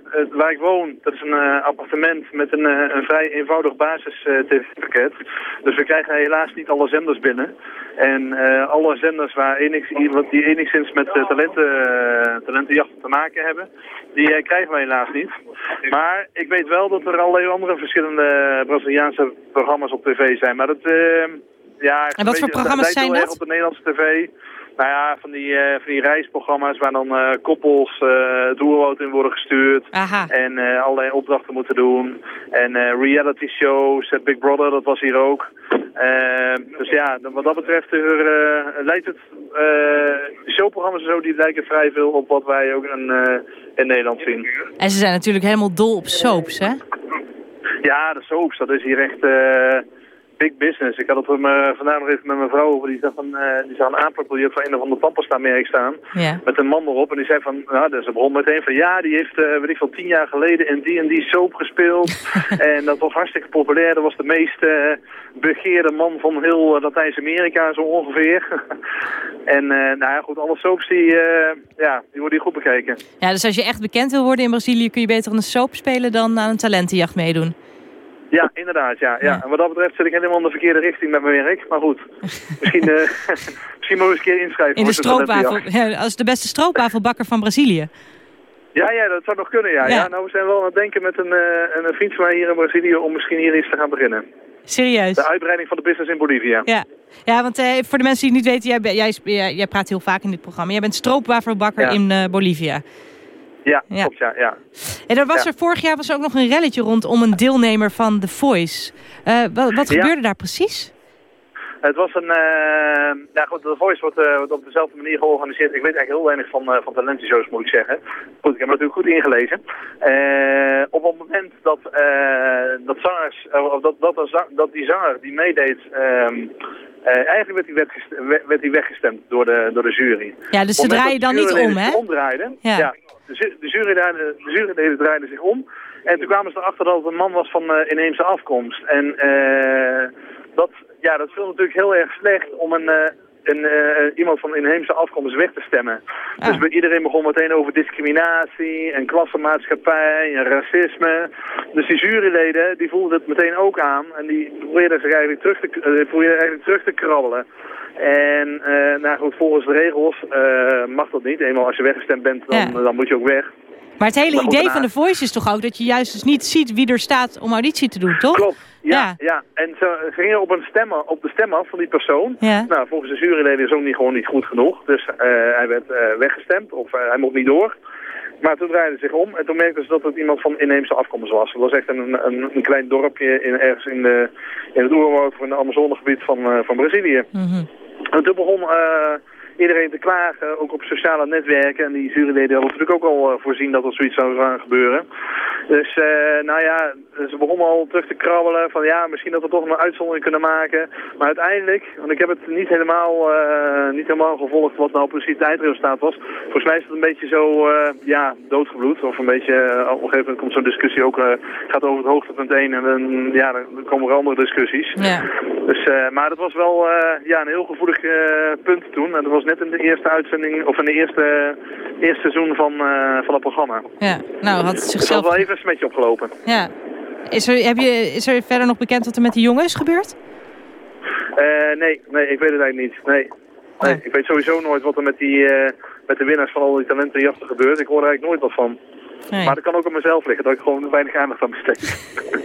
het, waar ik woon, dat is een appartement met een, een vrij eenvoudig basis tv-pakket. Dus we krijgen helaas niet alle zenders binnen. En alle zenders waar enigsz, die enigszins met talenten, talentenjachten te maken hebben, die krijgen we helaas niet. Maar ik weet wel dat er allerlei andere verschillende Braziliaanse programma's op tv zijn. Maar dat, ja... En wat voor programma's zijn dat? op de Nederlandse tv. Nou ja, van die, uh, van die reisprogramma's waar dan uh, koppels uh, het oerwoud in worden gestuurd. Aha. En allerlei opdrachten moeten doen. En reality shows, Big Brother, dat was hier ook. dus ja, wat dat betreft lijkt het... showprogramma's en zo, die lijken vrij veel op wat wij ook in, in Nederland zien. En ze zijn natuurlijk helemaal dol op soaps, hè? Ja, de soaps, dat is hier echt... Uh, big business. Ik had het me, vandaag nog even met mijn vrouw over. Die zag een, eh, die zag een aanplakbiljet van een of ander staan. Ja. Met een man erop. En die zei van, nou, dus ze begon meteen van, ja, die heeft, eh weet ik veel, tien jaar geleden in die en die soap gespeeld. en dat was hartstikke populair. Dat was de meest eh, begeerde man van heel eh, Latijns-Amerika, zo ongeveer. en eh, nou ja, goed, alle soaps die, eh, ja, die worden hier goed bekeken. Ja, dus als je echt bekend wil worden in Brazilië... kun je beter een soap spelen dan aan een talentenjacht meedoen. Ja, inderdaad, ja, ja. En wat dat betreft zit ik helemaal in de verkeerde richting met mijn werk. Maar goed, misschien, eh misschien moet ik eens een keer inschrijven. In de stroopwafel, ja, als de beste stroopwafelbakker van Brazilië. Ja, ja, dat zou nog kunnen, ja. Ja. ja. nou, we zijn wel aan het denken met een, eh, een vriend van mij hier in Brazilië om misschien hier iets te gaan beginnen. Serieus? De uitbreiding van de business in Bolivia. Ja, ja want eh, voor de mensen die het niet weten, jij, jij, jij, praat heel vaak in dit programma. Jij bent stroopwafelbakker Ja. in Bolivia. Ja, Ja. klopt, ja. ja. En er was Ja. er vorig jaar was er ook nog een relletje rondom een deelnemer van The Voice. Eh, wat wat Ja. gebeurde daar precies? Het was een... eh ja, goed, The Voice wordt, eh, wordt op dezelfde manier georganiseerd. Ik weet eigenlijk heel weinig van, eh van talentenshows, moet ik zeggen. Goed, ik heb me natuurlijk goed ingelezen. Op het moment dat, dat zangers, of dat, dat, dat die zanger die meedeed... ehm, eh, eigenlijk werd hij, werd hij weggestemd door de, door de jury. Ja, dus ze draaien dan de niet om, hè? omdraaiden, Ja. ja. de, de, juryleden, de juryleden draaiden zich om. En toen kwamen ze erachter dat het een man was van eh, inheemse afkomst. En eh, dat, ja, dat viel natuurlijk heel erg slecht om een, een, eh, iemand van inheemse afkomst weg te stemmen. Dus bij iedereen begon meteen over discriminatie en klassenmaatschappij en racisme. Dus die juryleden die voelden het meteen ook aan en die probeerden zich eigenlijk terug te, eh, probeerden eigenlijk terug te krabbelen. En eh, nou goed, volgens de regels mag dat niet. Eenmaal als je weggestemd bent, dan, Ja. dan moet je ook weg. Maar het hele goed, idee van The Voice is toch ook dat je juist dus niet ziet wie er staat om auditie te doen, toch? Klopt. Ja, Ja. ja. en ze, ze gingen op, een stem, op de stem af van die persoon. Ja. Nou, volgens de juryleden is ook niet, gewoon niet goed genoeg. Dus eh, hij werd eh, weggestemd of eh, hij mocht niet door. Maar toen draaide hij zich om en toen merkten ze dat het iemand van inheemse afkomst was. Dat was echt een, een, een klein dorpje in, ergens in, de, in het oerwoud of in het Amazonegebied van, van Brazilië. Mhm. En toen begon eh, iedereen te klagen, ook op sociale netwerken. En die juryleden hadden natuurlijk ook al eh, voorzien dat er zoiets zou gaan gebeuren. Dus eh, nou ja, ze begonnen al terug te krabbelen van ja, misschien dat we toch een uitzondering kunnen maken. Maar uiteindelijk, want ik heb het niet helemaal, eh, niet helemaal gevolgd wat nou precies het eindresultaat was. Volgens mij is het een beetje zo, ja, doodgebloed. Of een beetje, op een gegeven moment komt zo'n discussie ook, gaat over het hoogtepunt 1 en dan, ja, dan komen er andere discussies. Ja. Dus, maar dat was wel ja, een heel gevoelig punt toen. En dat was net in de eerste uitzending, of in de eerste, eerste seizoen van, eh, van het programma. Ja, nou had het zichzelf... wel even een smetje opgelopen. Ja. Is er, heb je, is er verder nog bekend wat er met die jongen is gebeurd? Eh, nee, nee, ik weet het eigenlijk niet. Nee. nee Oh. Ik weet sowieso nooit wat er met, die, eh, met de winnaars van al die talentenjachten gebeurt. Ik hoor er eigenlijk nooit wat van. Nee. Maar dat kan ook aan mezelf liggen, dat ik gewoon weinig aandacht aan besteed.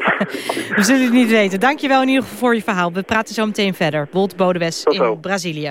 We zullen het niet weten. Dankjewel in ieder geval voor je verhaal. We praten zo meteen verder. Bolt Bodewes in Brazilië.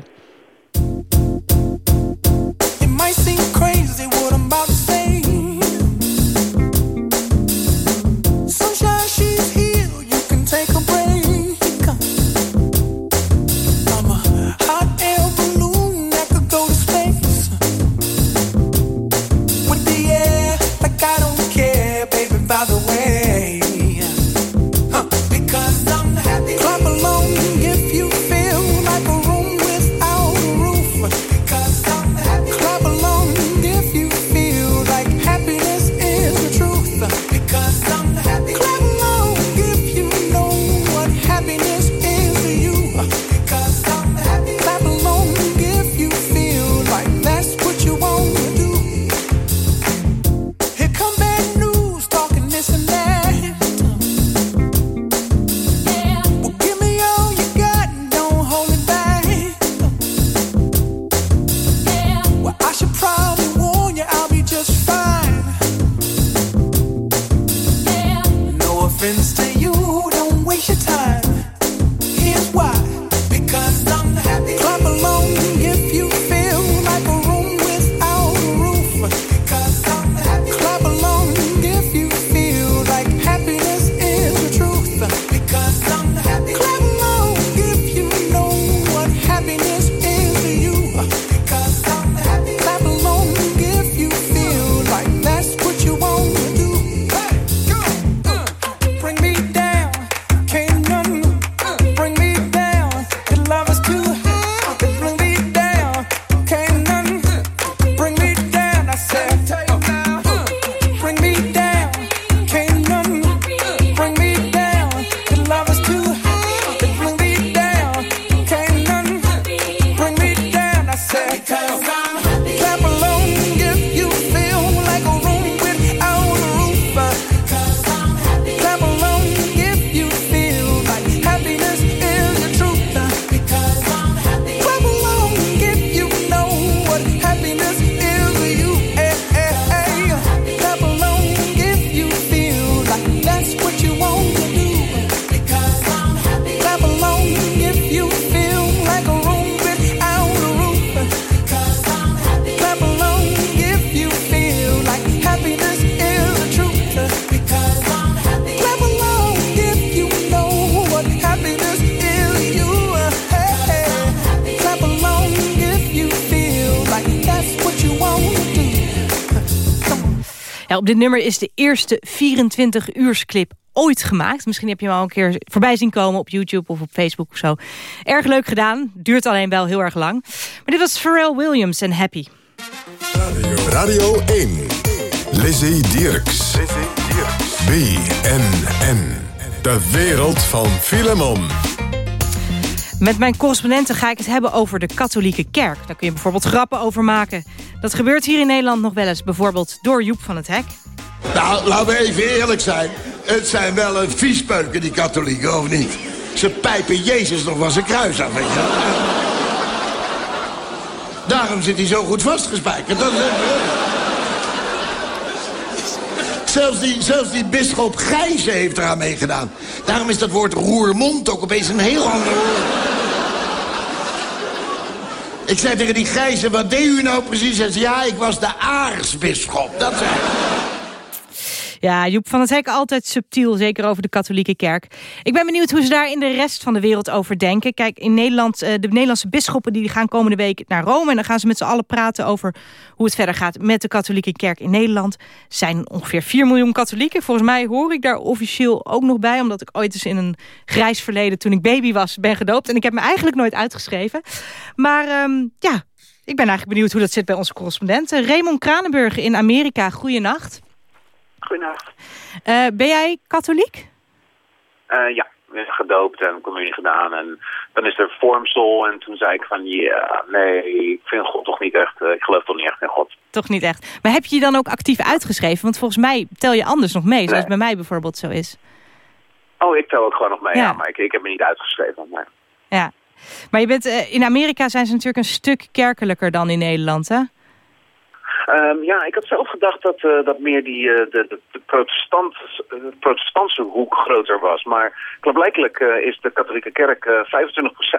Op dit nummer is de eerste 24-uursclip ooit gemaakt. Misschien heb je hem al een keer voorbij zien komen op YouTube of op Facebook of zo. Erg leuk gedaan. Duurt alleen wel heel erg lang. Maar dit was Pharrell Williams en Happy. Radio 1. Lizzie Dierks. BNN. De wereld van Filemon. Met mijn correspondenten ga ik het hebben over de katholieke kerk. Daar kun je bijvoorbeeld grappen over maken. Dat gebeurt hier in Nederland nog wel eens. Bijvoorbeeld door Joep van het Hek. Nou, laten we even eerlijk zijn. Het zijn wel een viespeuken, die katholieken, of niet? Ze pijpen Jezus nog van zijn kruis af, weet je. Daarom zit hij zo goed vastgespijkerd. Dat Zelfs die, zelfs die bisschop Gijzen heeft eraan meegedaan. Daarom is dat woord roermond ook opeens een heel ander woord. Ik zei tegen die Gijzen, wat deed u nou precies? Hij zei, ja, ik was de aarsbisschop. Dat zei. Ja, Joep van het Hek altijd subtiel, zeker over de katholieke kerk. Ik ben benieuwd hoe ze daar in de rest van de wereld over denken. Kijk, in Nederland, eh, de Nederlandse bisschoppen die gaan komende week naar Rome... en dan gaan ze met z'n allen praten over hoe het verder gaat met de katholieke kerk in Nederland. Er zijn ongeveer 4 miljoen katholieken. Volgens mij hoor ik daar officieel ook nog bij... omdat ik ooit eens in een grijs verleden, toen ik baby was, ben gedoopt. En ik heb me eigenlijk nooit uitgeschreven. Maar ehm, ja, ik ben eigenlijk benieuwd hoe dat zit bij onze correspondenten. Raymond Kranenburg in Amerika, goeienacht. Goedenacht. Uh, ben jij katholiek? Uh, ja, gedoopt en communie gedaan. En dan is er vormsel. En toen zei ik van, ja, nee, ik vind God toch niet echt, uh, ik geloof toch niet echt in God. Toch niet echt. Maar heb je je dan ook actief uitgeschreven? Want volgens mij tel je anders nog mee, zoals bij mij bijvoorbeeld zo is. Oh, ik tel ook gewoon nog mee, ja, ja maar ik, ik heb me niet uitgeschreven. Maar... Ja, maar je bent, in Amerika zijn ze natuurlijk een stuk kerkelijker dan in Nederland, hè? Um, ja, ik had zelf gedacht dat, uh, dat meer die, uh, de, de, protestant, uh, protestantse hoek groter was. Maar klaarblijkelijk is de katholieke kerk 25%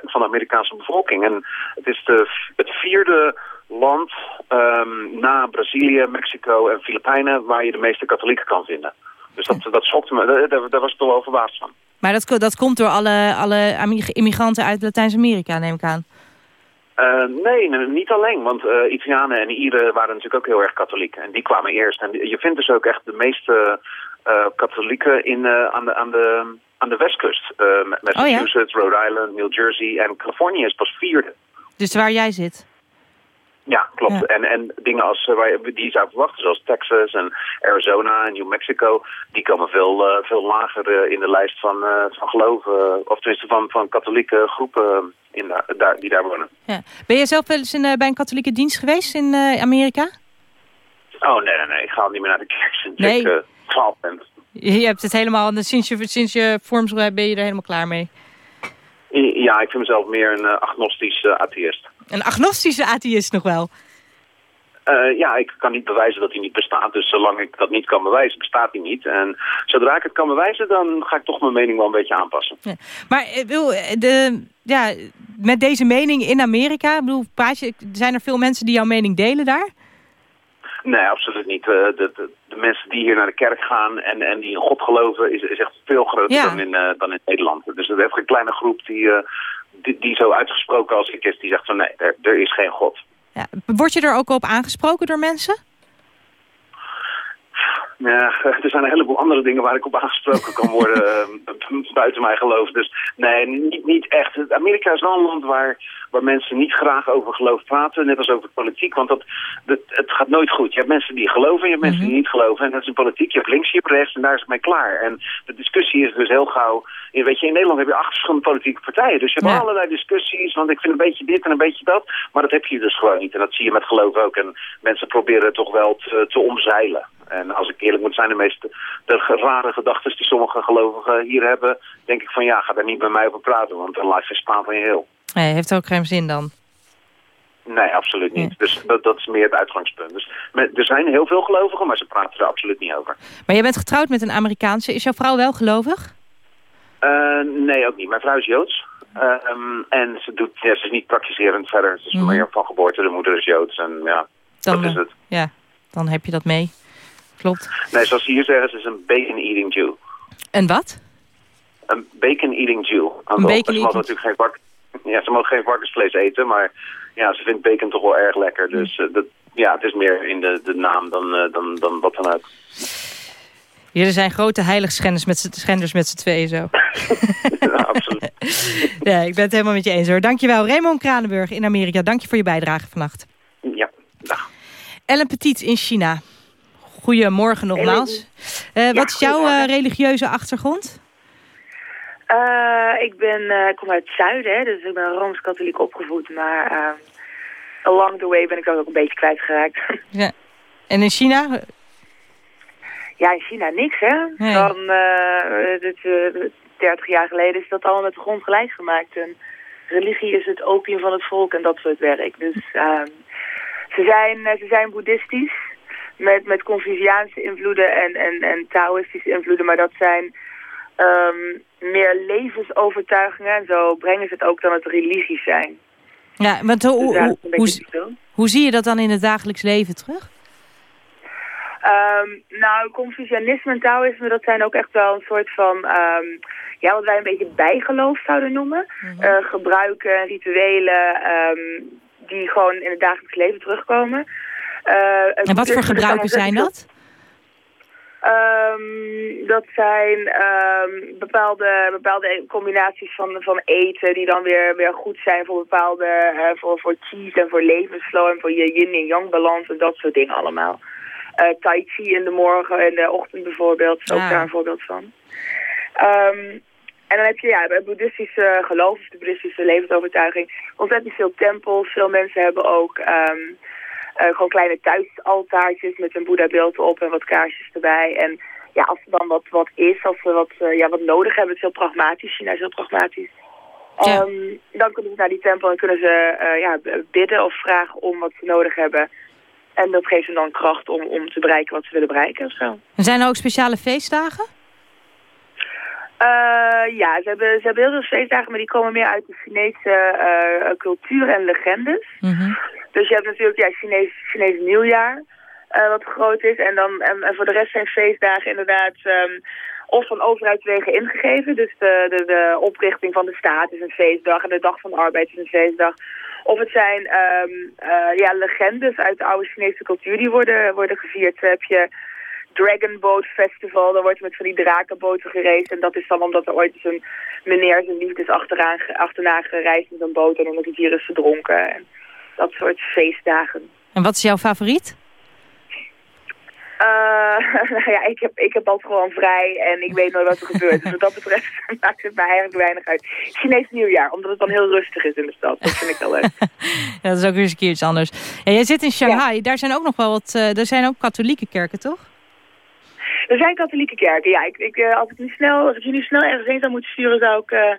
van de Amerikaanse bevolking. En het is de, het vierde land um, na Brazilië, Mexico en Filipijnen waar je de meeste katholieken kan vinden. Dus dat, dat schokte me, daar, daar was ik toch wel verbaasd van. Maar dat, dat komt door alle, alle immigranten uit Latijns-Amerika, neem ik aan. Uh, nee, niet alleen, want uh, Italianen en Ieren waren natuurlijk ook heel erg katholiek. En die kwamen eerst. En je vindt dus ook echt de meeste uh, katholieken in, aan, de, aan, de, aan de westkust. Massachusetts, oh, ja? Rhode Island, New Jersey en Californië is pas vierde. Dus waar jij zit? Ja, klopt. Ja. En, en dingen als, waar je, die je zou verwachten, zoals Texas en Arizona en New Mexico, die komen veel, uh, veel lager uh, in de lijst van, uh, van geloven, of tenminste van, van katholieke groepen in daar, daar, die daar wonen. Ja. Ben je zelf wel eens in, bij een katholieke dienst geweest in Amerika? Oh, nee, nee, nee. Ik ga al niet meer naar de kerk sinds nee. ik 12 ben. Je hebt het helemaal, sinds je, sinds je hebt, ben je er helemaal klaar mee? Ja, ik vind mezelf meer een agnostisch atheïst. Een agnostische atheïst nog wel? Uh, ja, ik kan niet bewijzen dat hij niet bestaat. Dus zolang ik dat niet kan bewijzen, bestaat hij niet. En zodra ik het kan bewijzen, dan ga ik toch mijn mening wel een beetje aanpassen. Ja. Maar wil de, ja, met deze mening in Amerika, bedoel, je, zijn er veel mensen die jouw mening delen daar? Nee, absoluut niet. De, de, de, mensen die hier naar de kerk gaan en, en die in God geloven, is, is echt veel groter ja. dan, in, uh, dan in Nederland. Dus er heeft een kleine groep die... Uh, die, die, zo uitgesproken als ik is, die zegt van nee, er, er is geen God. Ja. Word je er ook op aangesproken door mensen? Ja, er zijn een heleboel andere dingen waar ik op aangesproken kan worden uh, buiten mijn geloof. Dus nee, niet, niet echt. Amerika is wel een land waar, waar mensen niet graag over geloof praten, net als over politiek. Want dat, dat, het gaat nooit goed. Je hebt mensen die geloven en je hebt mensen die niet geloven. En dat is in politiek. Je hebt links, je hebt rechts en daar is het mee klaar. En de discussie is dus heel gauw... Weet je, in Nederland heb je acht verschillende politieke partijen. Dus je hebt ja. allerlei discussies, want ik vind een beetje dit en een beetje dat. Maar dat heb je dus gewoon niet. En dat zie je met geloof ook. En mensen proberen toch wel te, te omzeilen. En als ik eerlijk moet zijn, de meeste de rare gedachten die sommige gelovigen hier hebben, denk ik van ja, ga daar niet bij mij over praten, want een life is spaan van je heel. Nee, heeft ook geen zin dan? Nee, absoluut niet. Dus dat, dat is meer het uitgangspunt. Dus er zijn heel veel gelovigen, maar ze praten er absoluut niet over. Maar jij bent getrouwd met een Amerikaanse. Is jouw vrouw wel gelovig? Uh, nee, ook niet. Mijn vrouw is Joods. Uh, en ze, doet, ja, ze is niet praktiserend verder. Ze is mm. meer van geboorte. De moeder is Joods. En ja, dan, dat is het. Ja, dan heb je dat mee. Klopt. Nee, zoals ze hier zeggen, ze is een bacon-eating Jew. Een wat? Een bacon-eating Jew. Een bacon ze mogen natuurlijk geen, vark ja, ze mogen geen varkensvlees eten, maar ja, ze vindt bacon toch wel erg lekker. Dus uh, dat, ja, het is meer in de, de naam dan, eh, dan, dan wat dan ook. Jullie zijn grote heiligschenders met z'n schenders met z'n tweeën zo. ja, absoluut. ja, ik ben het helemaal met je eens hoor. Dankjewel. Raymond Kranenburg in Amerika. Dank je voor je bijdrage vannacht. Ja, dag. Ellen Petit in China. Goedemorgen nogmaals. Uh, wat is jouw uh, religieuze achtergrond? Uh, ik ben, ik kom uit het zuiden, hè, dus ik ben Rooms-Katholiek opgevoed. Maar along the way ben ik dat ook een beetje kwijtgeraakt. ja. En in China? Ja, in China niks, hè. Nee. Dan, dit, 30 jaar geleden is dat allemaal met de grond gelijk gemaakt. En religie is het opium van het volk en dat soort werk. Dus ehm, ze, zijn, ze zijn boeddhistisch met, met Confuciaanse invloeden en, en, en Taoïstische invloeden. Maar dat zijn um, meer levensovertuigingen. En zo brengen ze het ook dan het religies zijn. Ja, want hoe, hoe, hoe, hoe zie je dat dan in het dagelijks leven terug? Um, nou, Confucianisme en Taoïsme, dat zijn ook echt wel een soort van... Um, ja, wat wij een beetje bijgeloof zouden noemen. Mm -hmm. uh, gebruiken, rituelen, die gewoon in het dagelijks leven terugkomen. Uh, en wat voor gebruiken zijn dat? Um, dat zijn um, bepaalde, bepaalde combinaties van, van eten die dan weer, weer goed zijn voor bepaalde, uh, voor, voor cheese en voor levensflow en voor je yin en yang balans en dat soort dingen allemaal. Uh, tai chi in de morgen en de ochtend bijvoorbeeld, is ook ah. daar een voorbeeld van. Um, en dan heb je ja, het boeddhistische geloof, of de boeddhistische levensovertuiging. Ontzettend veel tempels, veel mensen hebben ook... Um, gewoon kleine thuisaltaartjes met een boeddha-beeld op en wat kaarsjes erbij. En ja, als er dan wat, wat is, als we wat, uh, ja, wat nodig hebben, het is heel pragmatisch. China is heel pragmatisch. Ja. Um, dan kunnen ze naar die tempel en kunnen ze uh, ja, bidden of vragen om wat ze nodig hebben. En dat geeft ze dan kracht om, om te bereiken wat ze willen bereiken of zo. Zijn er ook speciale feestdagen? Uh, ja, ze hebben, ze hebben heel veel feestdagen, maar die komen meer uit de Chinese uh, cultuur en legendes. Mm -hmm. Dus je hebt natuurlijk ja, Chinees, Chinees nieuwjaar, uh, wat groot is. En, dan, en, en, voor de rest zijn feestdagen inderdaad um, of van overheidswegen ingegeven. Dus de, de, de oprichting van de staat is een feestdag en de dag van de arbeid is een feestdag. Of het zijn um, ja, legendes uit de oude Chinese cultuur die worden, worden gevierd. Heb je Dragon Boat Festival. Daar wordt met van die drakenboten gereisd. En dat is dan omdat er ooit eens een meneer zijn liefdes achteraan, achterna gereisd in zo'n boot. En dan de rivier is verdronken. En dat soort feestdagen. En wat is jouw favoriet? Uh, nou ja, ik heb, ik heb altijd gewoon vrij en ik weet nooit wat er gebeurt. Dus wat dat betreft maakt het mij eigenlijk weinig uit. Chinees nieuwjaar, omdat het dan heel rustig is in de stad. Dat vind ik wel leuk. ja, dat is ook weer eens een keer iets anders. Ja, jij zit in Shanghai, ja. daar zijn ook nog wel wat, uh, er zijn ook katholieke kerken, toch? Er zijn katholieke kerken, ja. Ik, ik, uh, als, ik nu snel, als je nu snel ergens heen zou moeten sturen, zou ik uh,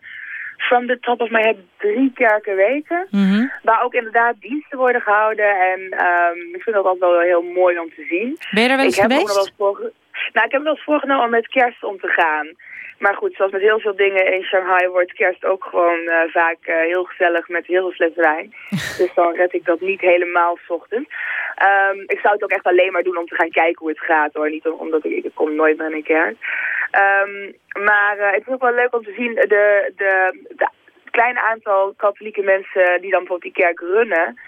from the top of my head drie kerken weten. Mm -hmm. Waar ook inderdaad diensten worden gehouden. En um, ik vind dat altijd wel heel mooi om te zien. Ben je er wel eens ik geweest? Heb wel eens voor... Nou, ik heb wel eens voorgenomen om met kerst om te gaan. Maar goed, zoals met heel veel dingen in Shanghai wordt kerst ook gewoon uh, vaak uh, heel gezellig met heel veel fles wijn. dus dan red ik dat niet helemaal s ochtends. Um, ik zou het ook echt alleen maar doen om te gaan kijken hoe het gaat hoor. Niet omdat ik, ik kom nooit meer in een kerk. Um, maar uh, het is ook wel leuk om te zien de, de, de kleine aantal katholieke mensen die dan bijvoorbeeld die kerk runnen.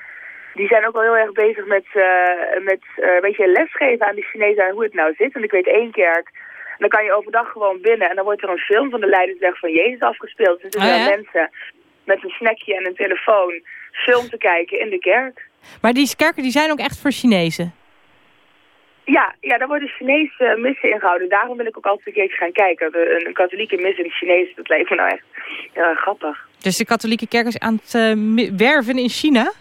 Die zijn ook wel heel erg bezig met, uh, met uh, een beetje lesgeven aan de Chinezen hoe het nou zit. Want ik weet één kerk, dan kan je overdag gewoon binnen en dan wordt er een film van de Leidersweg van Jezus afgespeeld. Dus er zijn oh, ja? mensen met een snackje en een telefoon film te kijken in de kerk. Maar die kerken die zijn ook echt voor Chinezen? Ja, ja, daar worden Chinese missen ingehouden. Daarom wil ik ook altijd een keertje gaan kijken. Een katholieke mis in het Chinees, dat lijkt me nou echt grappig. Dus de katholieke kerk is aan het uh, werven in China?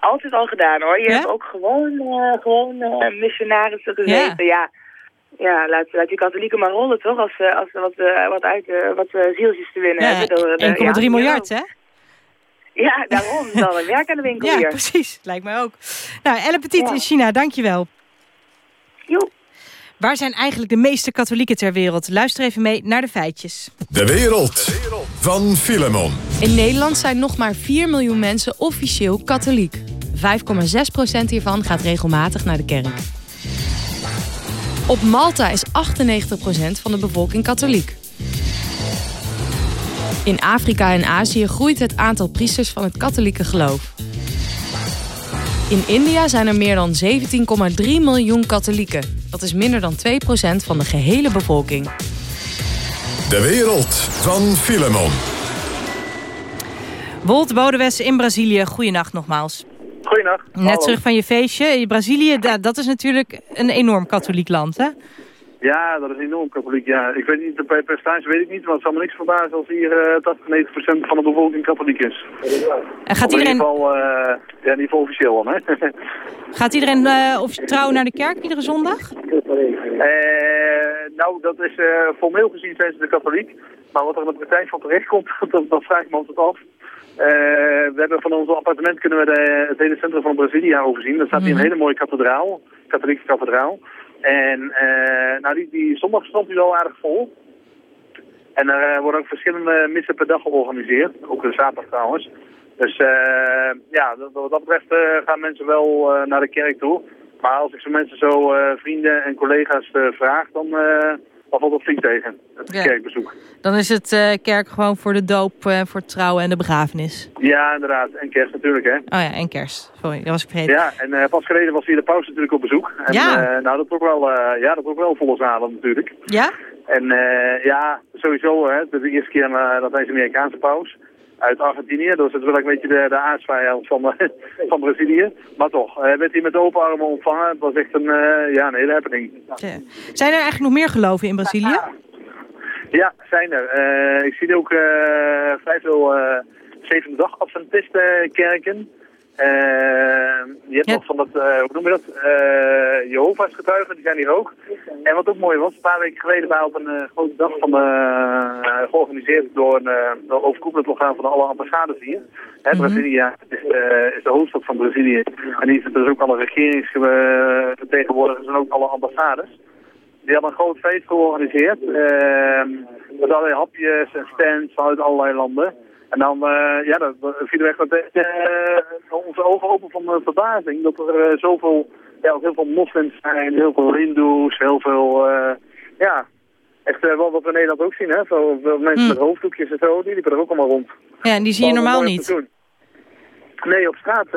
Altijd al gedaan hoor. Je ja? hebt ook gewoon, uh, gewoon uh, missionarissen gezeten. Ja. ja. Ja, laat, laat die katholieken maar rollen toch, als, als ze wat, wat, uit, wat zieltjes te winnen ja, hebben. 1,3 ja, miljard hè? Ja, daarom. een werk aan de winkel ja, hier. precies. Lijkt mij ook. Nou, Elle Petit in China, dankjewel. Jo. Waar zijn eigenlijk de meeste katholieken ter wereld? Luister even mee naar de feitjes. De wereld van Filemon. In Nederland zijn nog maar 4 miljoen mensen officieel katholiek. 5,6% hiervan gaat regelmatig naar de kerk. Op Malta is 98% van de bevolking katholiek. In Afrika en Azië groeit het aantal priesters van het katholieke geloof. In India zijn er meer dan 17,3 miljoen katholieken. Dat is minder dan 2% van de gehele bevolking. De wereld van Filemon. Wolt Bodewes in Brazilië, goeienacht nogmaals. Net Hallo. terug van je feestje. Brazilië, da- dat is natuurlijk een enorm katholiek land, hè? Ja, dat is enorm katholiek. Ja, ik weet niet, per- percentage weet ik niet, maar het zal me niks verbazen als hier eh 80, 90 procent van de bevolking katholiek is. En gaat Of in iedereen, ieder geval, eh, ja, in ieder geval officieel dan, hè. gaat iedereen eh, of trouw naar de kerk iedere zondag? Eh, nou, dat is eh, formeel gezien zijn ze de katholiek. Maar wat er in de praktijk van terecht komt, dat, dat vraag ik me altijd af. Eh, we hebben van ons appartement kunnen we de, het hele centrum van Brazilië overzien. Daar staat hier een hele mooie kathedraal, katholieke kathedraal. En eh, nou, die, die zondag stond nu wel aardig vol. En er eh, worden ook verschillende missen per dag georganiseerd. Ook de zaterdag trouwens. Dus ja, wat dat betreft gaan mensen wel naar de kerk toe. Maar als ik zo mensen zo vrienden en collega's vraag, dan, dan valt dat flink tegen. Het Ja. kerkbezoek. Dan is het eh, kerk gewoon voor de doop, eh, voor het trouwen en de begrafenis. Ja, inderdaad. En kerst natuurlijk, hè. Oh ja, en kerst. Sorry, dat was ik vergeten. Ja, en eh, pas geleden was hier de paus natuurlijk op bezoek. En, Ja. nou, dat ook wel, ja, dat ook wel volle zalen natuurlijk. Ja? En ja, sowieso, hè, het is de eerste keer dat hij is Amerikaanse paus uit Argentinië. Dus het is wel een beetje de, de aardsvijand van, eh, van Brazilië. Maar toch, hij werd hier met open armen ontvangen. Het was echt een, eh, ja, een hele happening. Zijn er eigenlijk nog meer geloven in Brazilië? Ja, zijn er. Eh, ik zie ook eh, vrij veel eh zevende dag Adventisten-kerken. Eh, je hebt nog van dat, eh, hoe noem je dat, eh Jehovah's getuigen, die zijn hier ook. En wat ook mooi was, een paar weken geleden waren we op een eh, grote dag van, georganiseerd door een uh, overkoepelend orgaan van alle ambassades hier. Hè, Brazilië is, is de hoofdstad van Brazilië. En die zitten dus ook alle regeringsvertegenwoordigers en ook alle ambassades. Die hadden een groot feest georganiseerd. Uh, met allerlei hapjes en stands vanuit allerlei landen. En dan uh, ja, dat, dat viel echt meteen uh, onze ogen open van uh, verbazing. Dat er uh, zoveel, ja, ook heel veel moslims zijn, heel veel hindoes, heel veel, ja, echt uh, wat we in Nederland ook zien. Hè? Zo, mensen Hmm. met hoofddoekjes en zo, die liepen er ook allemaal rond. Ja, en die zie je normaal niet. Nee, op straat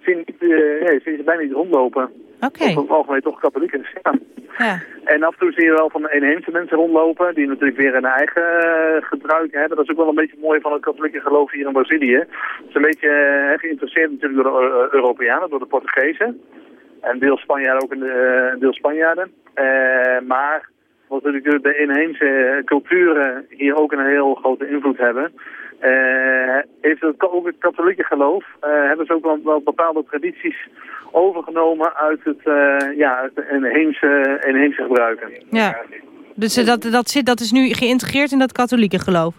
zie, je niet, uh, nee, zie je ze bijna niet rondlopen. Oké. Over het algemeen toch katholiek is. Ja. Ja. En af en toe zie je wel van inheemse mensen rondlopen, die natuurlijk weer een eigen uh, gebruik hebben. Dat is ook wel een beetje mooi van het katholieke geloof hier in Brazilië. Het is een beetje uh, geïnteresseerd natuurlijk door de uh, Europeanen, door de Portugezen. En deel Spanjaarden ook in de, deel Spanjaarden. Maar wat natuurlijk de inheemse culturen hier ook een heel grote invloed hebben. Uh, heeft het ook het katholieke geloof, uh, hebben ze ook wel, wel, bepaalde tradities overgenomen uit het, uh, ja, het inheemse, inheemse gebruiken. Ja, dus dat, dat, zit, dat is nu geïntegreerd in dat katholieke geloof?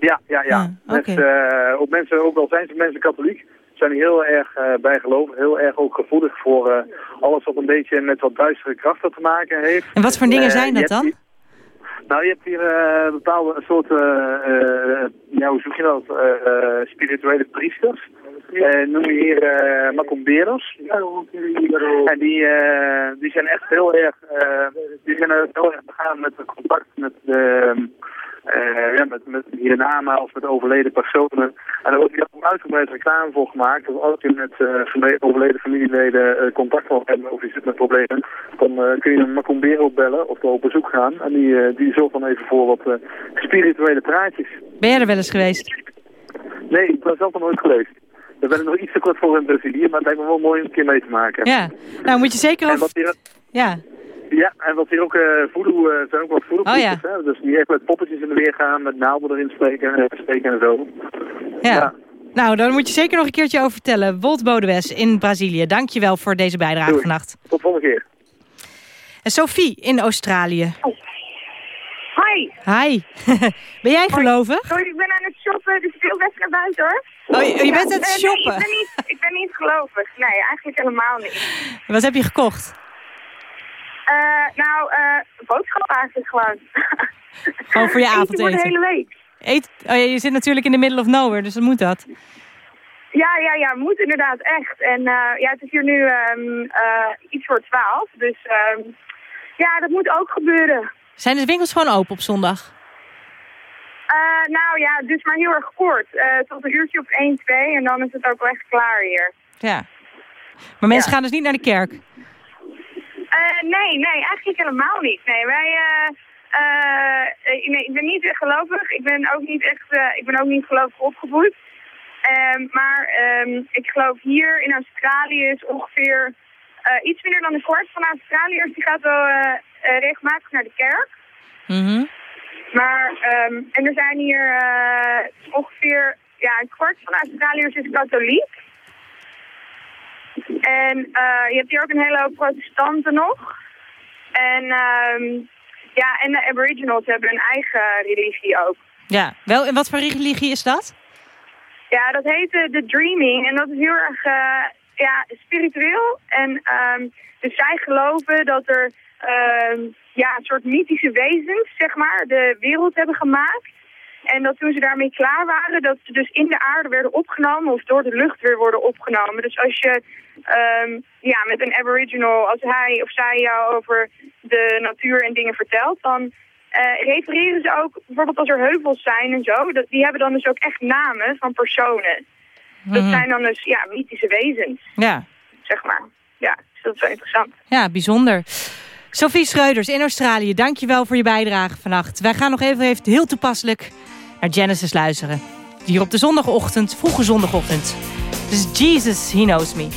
Ja, ja, ja. Ah, okay. Met, ook, mensen, ook al zijn ze mensen katholiek, zijn die heel erg bijgelovig, heel erg ook gevoelig voor alles wat een beetje met wat duistere krachten te maken heeft. En wat voor dingen zijn dat dan? Nou, je hebt hier uh, bepaalde soorten, uh, ja, hoe zoek je dat, uh, spirituele priesters. noem je hier uh, macumberos. En die, die zijn echt heel erg, die zijn heel erg begaan met het contact met de... Uh, ja, met, overleden personen. En daar wordt hier ook uitgebreid reclame voor gemaakt. Dus als je met uh, overleden familieleden uh, contact wil hebben of je zit met problemen, dan kun je een macumbero bellen of op bezoek gaan. En die, die zorgt dan even voor wat spirituele praatjes. Ben jij er wel eens geweest? Nee, ik ben zelf nog nooit geweest. Daar ben ik nog iets te kort voor in Brazilië, maar het lijkt me wel mooi om een keer mee te maken. Ja, nou moet je zeker over... Ja. Ja, en wat hier ook uh, voodoo, uh, zijn ook wat voodoo oh, ja. hè? Dus die echt met poppetjes in de weer gaan, met naalden erin spreken, uh, steken en zo. Ja. ja. Nou, daar moet je zeker nog een keertje over vertellen. Wolt Bodewes in Brazilië. Dankjewel voor deze bijdrage Doei. vannacht. Tot volgende keer. En Sophie in Australië. Hi. Hi. ben jij gelovig? Sorry, ik ben aan het shoppen, dus veel best naar buiten hoor. Oh, je, je bent aan het shoppen? Nee, ik, ben niet, ik ben niet gelovig. Nee, eigenlijk helemaal niet. Wat heb je gekocht? Uh, nou, uh, boodschappen eigenlijk gewoon. Gewoon voor je avondeten? voor de hele week. Eet, oh ja, je zit natuurlijk in de middle of nowhere, dus dan moet dat. Ja, ja, ja, moet inderdaad echt. En uh, ja, het is hier nu um, iets voor twaalf, dus um, ja, dat moet ook gebeuren. Zijn de winkels gewoon open op zondag? nou ja, dus maar heel erg kort. tot een uurtje of 1, 2 en dan is het ook wel echt klaar hier. Ja. Maar mensen Ja. gaan dus niet naar de kerk. Eh, nee, nee, eigenlijk helemaal niet. Nee, wij, eh, nee, ik ben niet echt gelovig. Ik ben ook niet echt, ik ben ook niet gelovig opgevoed. Ehm, maar ehm, ik geloof hier in Australië is ongeveer iets minder dan een kwart van Australiërs die gaat wel regelmatig naar de kerk. Mhm. Maar, ehm, en er zijn hier eh, ongeveer, ja, een kwart van Australiërs is katholiek. En eh, je hebt hier ook een hele hoop protestanten nog. En, ehm, ja, en de aboriginals hebben een eigen religie ook. Ja, wel, en wat voor religie is dat? Ja, dat heet de dreaming. En dat is heel erg eh, ja, spiritueel. En ehm, dus zij geloven dat er ehm, ja, een soort mythische wezens, zeg maar, de wereld hebben gemaakt. En dat toen ze daarmee klaar waren, dat ze dus in de aarde werden opgenomen of door de lucht weer worden opgenomen. Dus als je ehm, ja, met een aboriginal, als hij of zij jou over de natuur en dingen vertelt, dan eh, refereren ze ook, bijvoorbeeld als er heuvels zijn en zo, dat, die hebben dan dus ook echt namen van personen. Dat Mhm. zijn dan dus, ja, mythische wezens, Ja, zeg maar. Ja, dus dat is wel interessant. ja bijzonder. Sophie Schreuders in Australië, dankjewel voor je bijdrage vannacht. Wij gaan nog even, even heel toepasselijk naar Genesis luisteren. Hier op de zondagochtend, vroege zondagochtend. Dus Jesus, he knows me.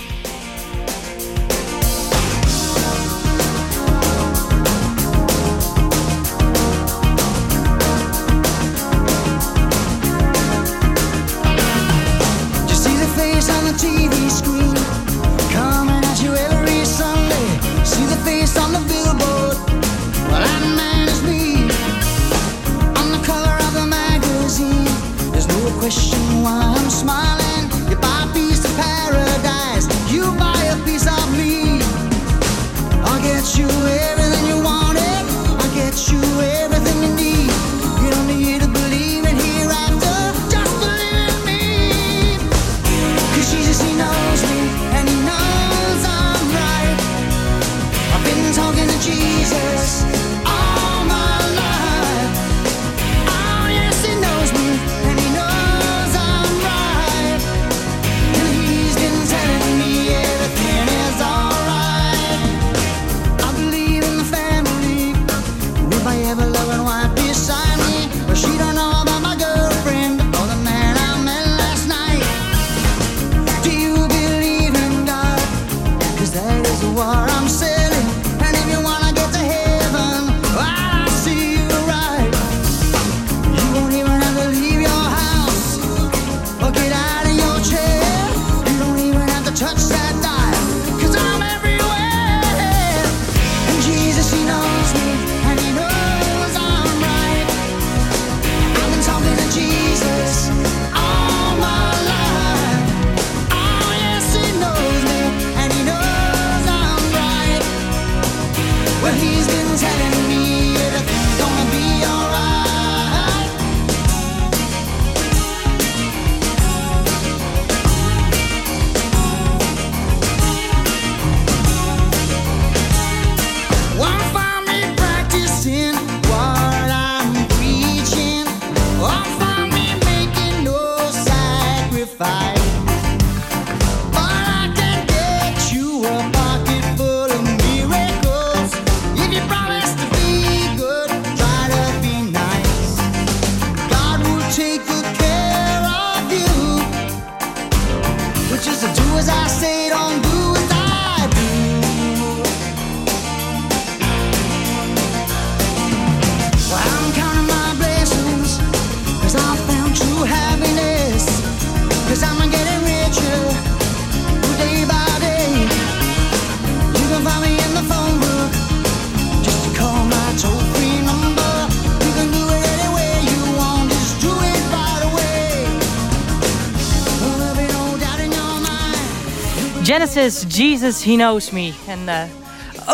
Genesis, Jesus, he knows me. En eh,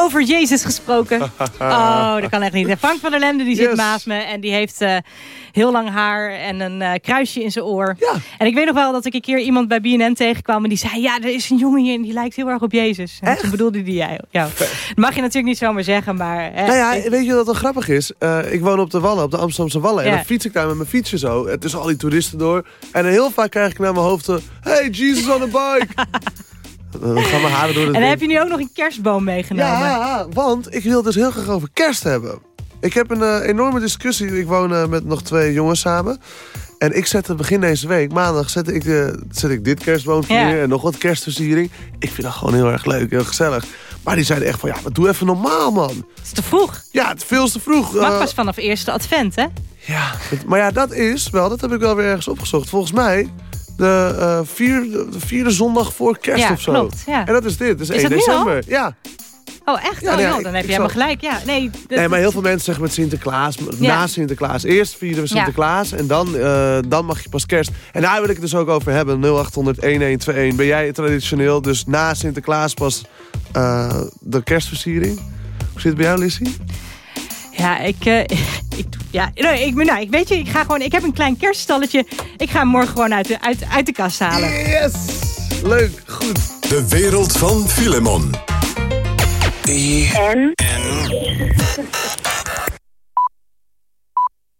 over Jezus gesproken. Oh, dat kan echt niet. Frank van der Lende die zit Yes. naast me. En die heeft eh, heel lang haar en een eh, kruisje in zijn oor. En ik weet nog wel dat ik een keer iemand bij BNN tegenkwam. En die zei, ja, er is een jongen hier en die lijkt heel erg op Jezus. En toen bedoelde die jij. jou. Dat mag je natuurlijk niet zomaar zeggen, maar... eh, Nou ja, ik- weet je wat wel grappig is? Ik woon op de Wallen, op de Amsterdamse Wallen. En Ja. dan fiets ik daar met mijn fietsje zo. En tussen al die toeristen door. En heel vaak krijg ik naar mijn hoofd... hey, Jesus on a bike! dan gaan mijn haren door de En dan heb je nu ook nog een kerstboom meegenomen. Ja, want ik wil het dus heel graag over kerst hebben. Ik heb een eh, enorme discussie. Ik woon eh, met nog twee jongens samen. En ik zette begin deze week, maandag, zette ik, de, zet ik dit kerstboompje Ja. neer en nog wat kerstversiering. Ik vind dat gewoon heel erg leuk, heel gezellig. Maar die zeiden echt van, ja, maar doe even normaal, man. Het is te vroeg. Ja, het is veel te vroeg. Mag Eh, pas vanaf eerste advent, hè? het- maar ja, dat is wel, dat heb ik wel weer ergens opgezocht. Volgens mij de, eh, vierde, de vierde zondag voor kerst Ja, of zo. klopt, ja. En dat is dit, dus Is 1 dat nu al? december. Ja. Oh, echt? Ja, oh, nee, joh, ik- dan heb je helemaal zal- gelijk. Ja, nee, dat- Nee, maar heel veel mensen zeggen met Sinterklaas, Ja. na Sinterklaas. Eerst vieren we. Sinterklaas en dan, eh, dan mag je pas kerst. En daar wil ik het dus ook over hebben. 0800-1121. Ben jij traditioneel, dus na Sinterklaas pas eh, de kerstversiering? Hoe zit het bij jou, Lissy? Ja, ik, eh, ik, ja, nee, ik, nou, ik weet je, ik ga gewoon, ik heb een klein kerststalletje. Ik ga hem morgen gewoon uit de, uit, uit de kast halen. Yes! Leuk, goed. De wereld van Filemon. En?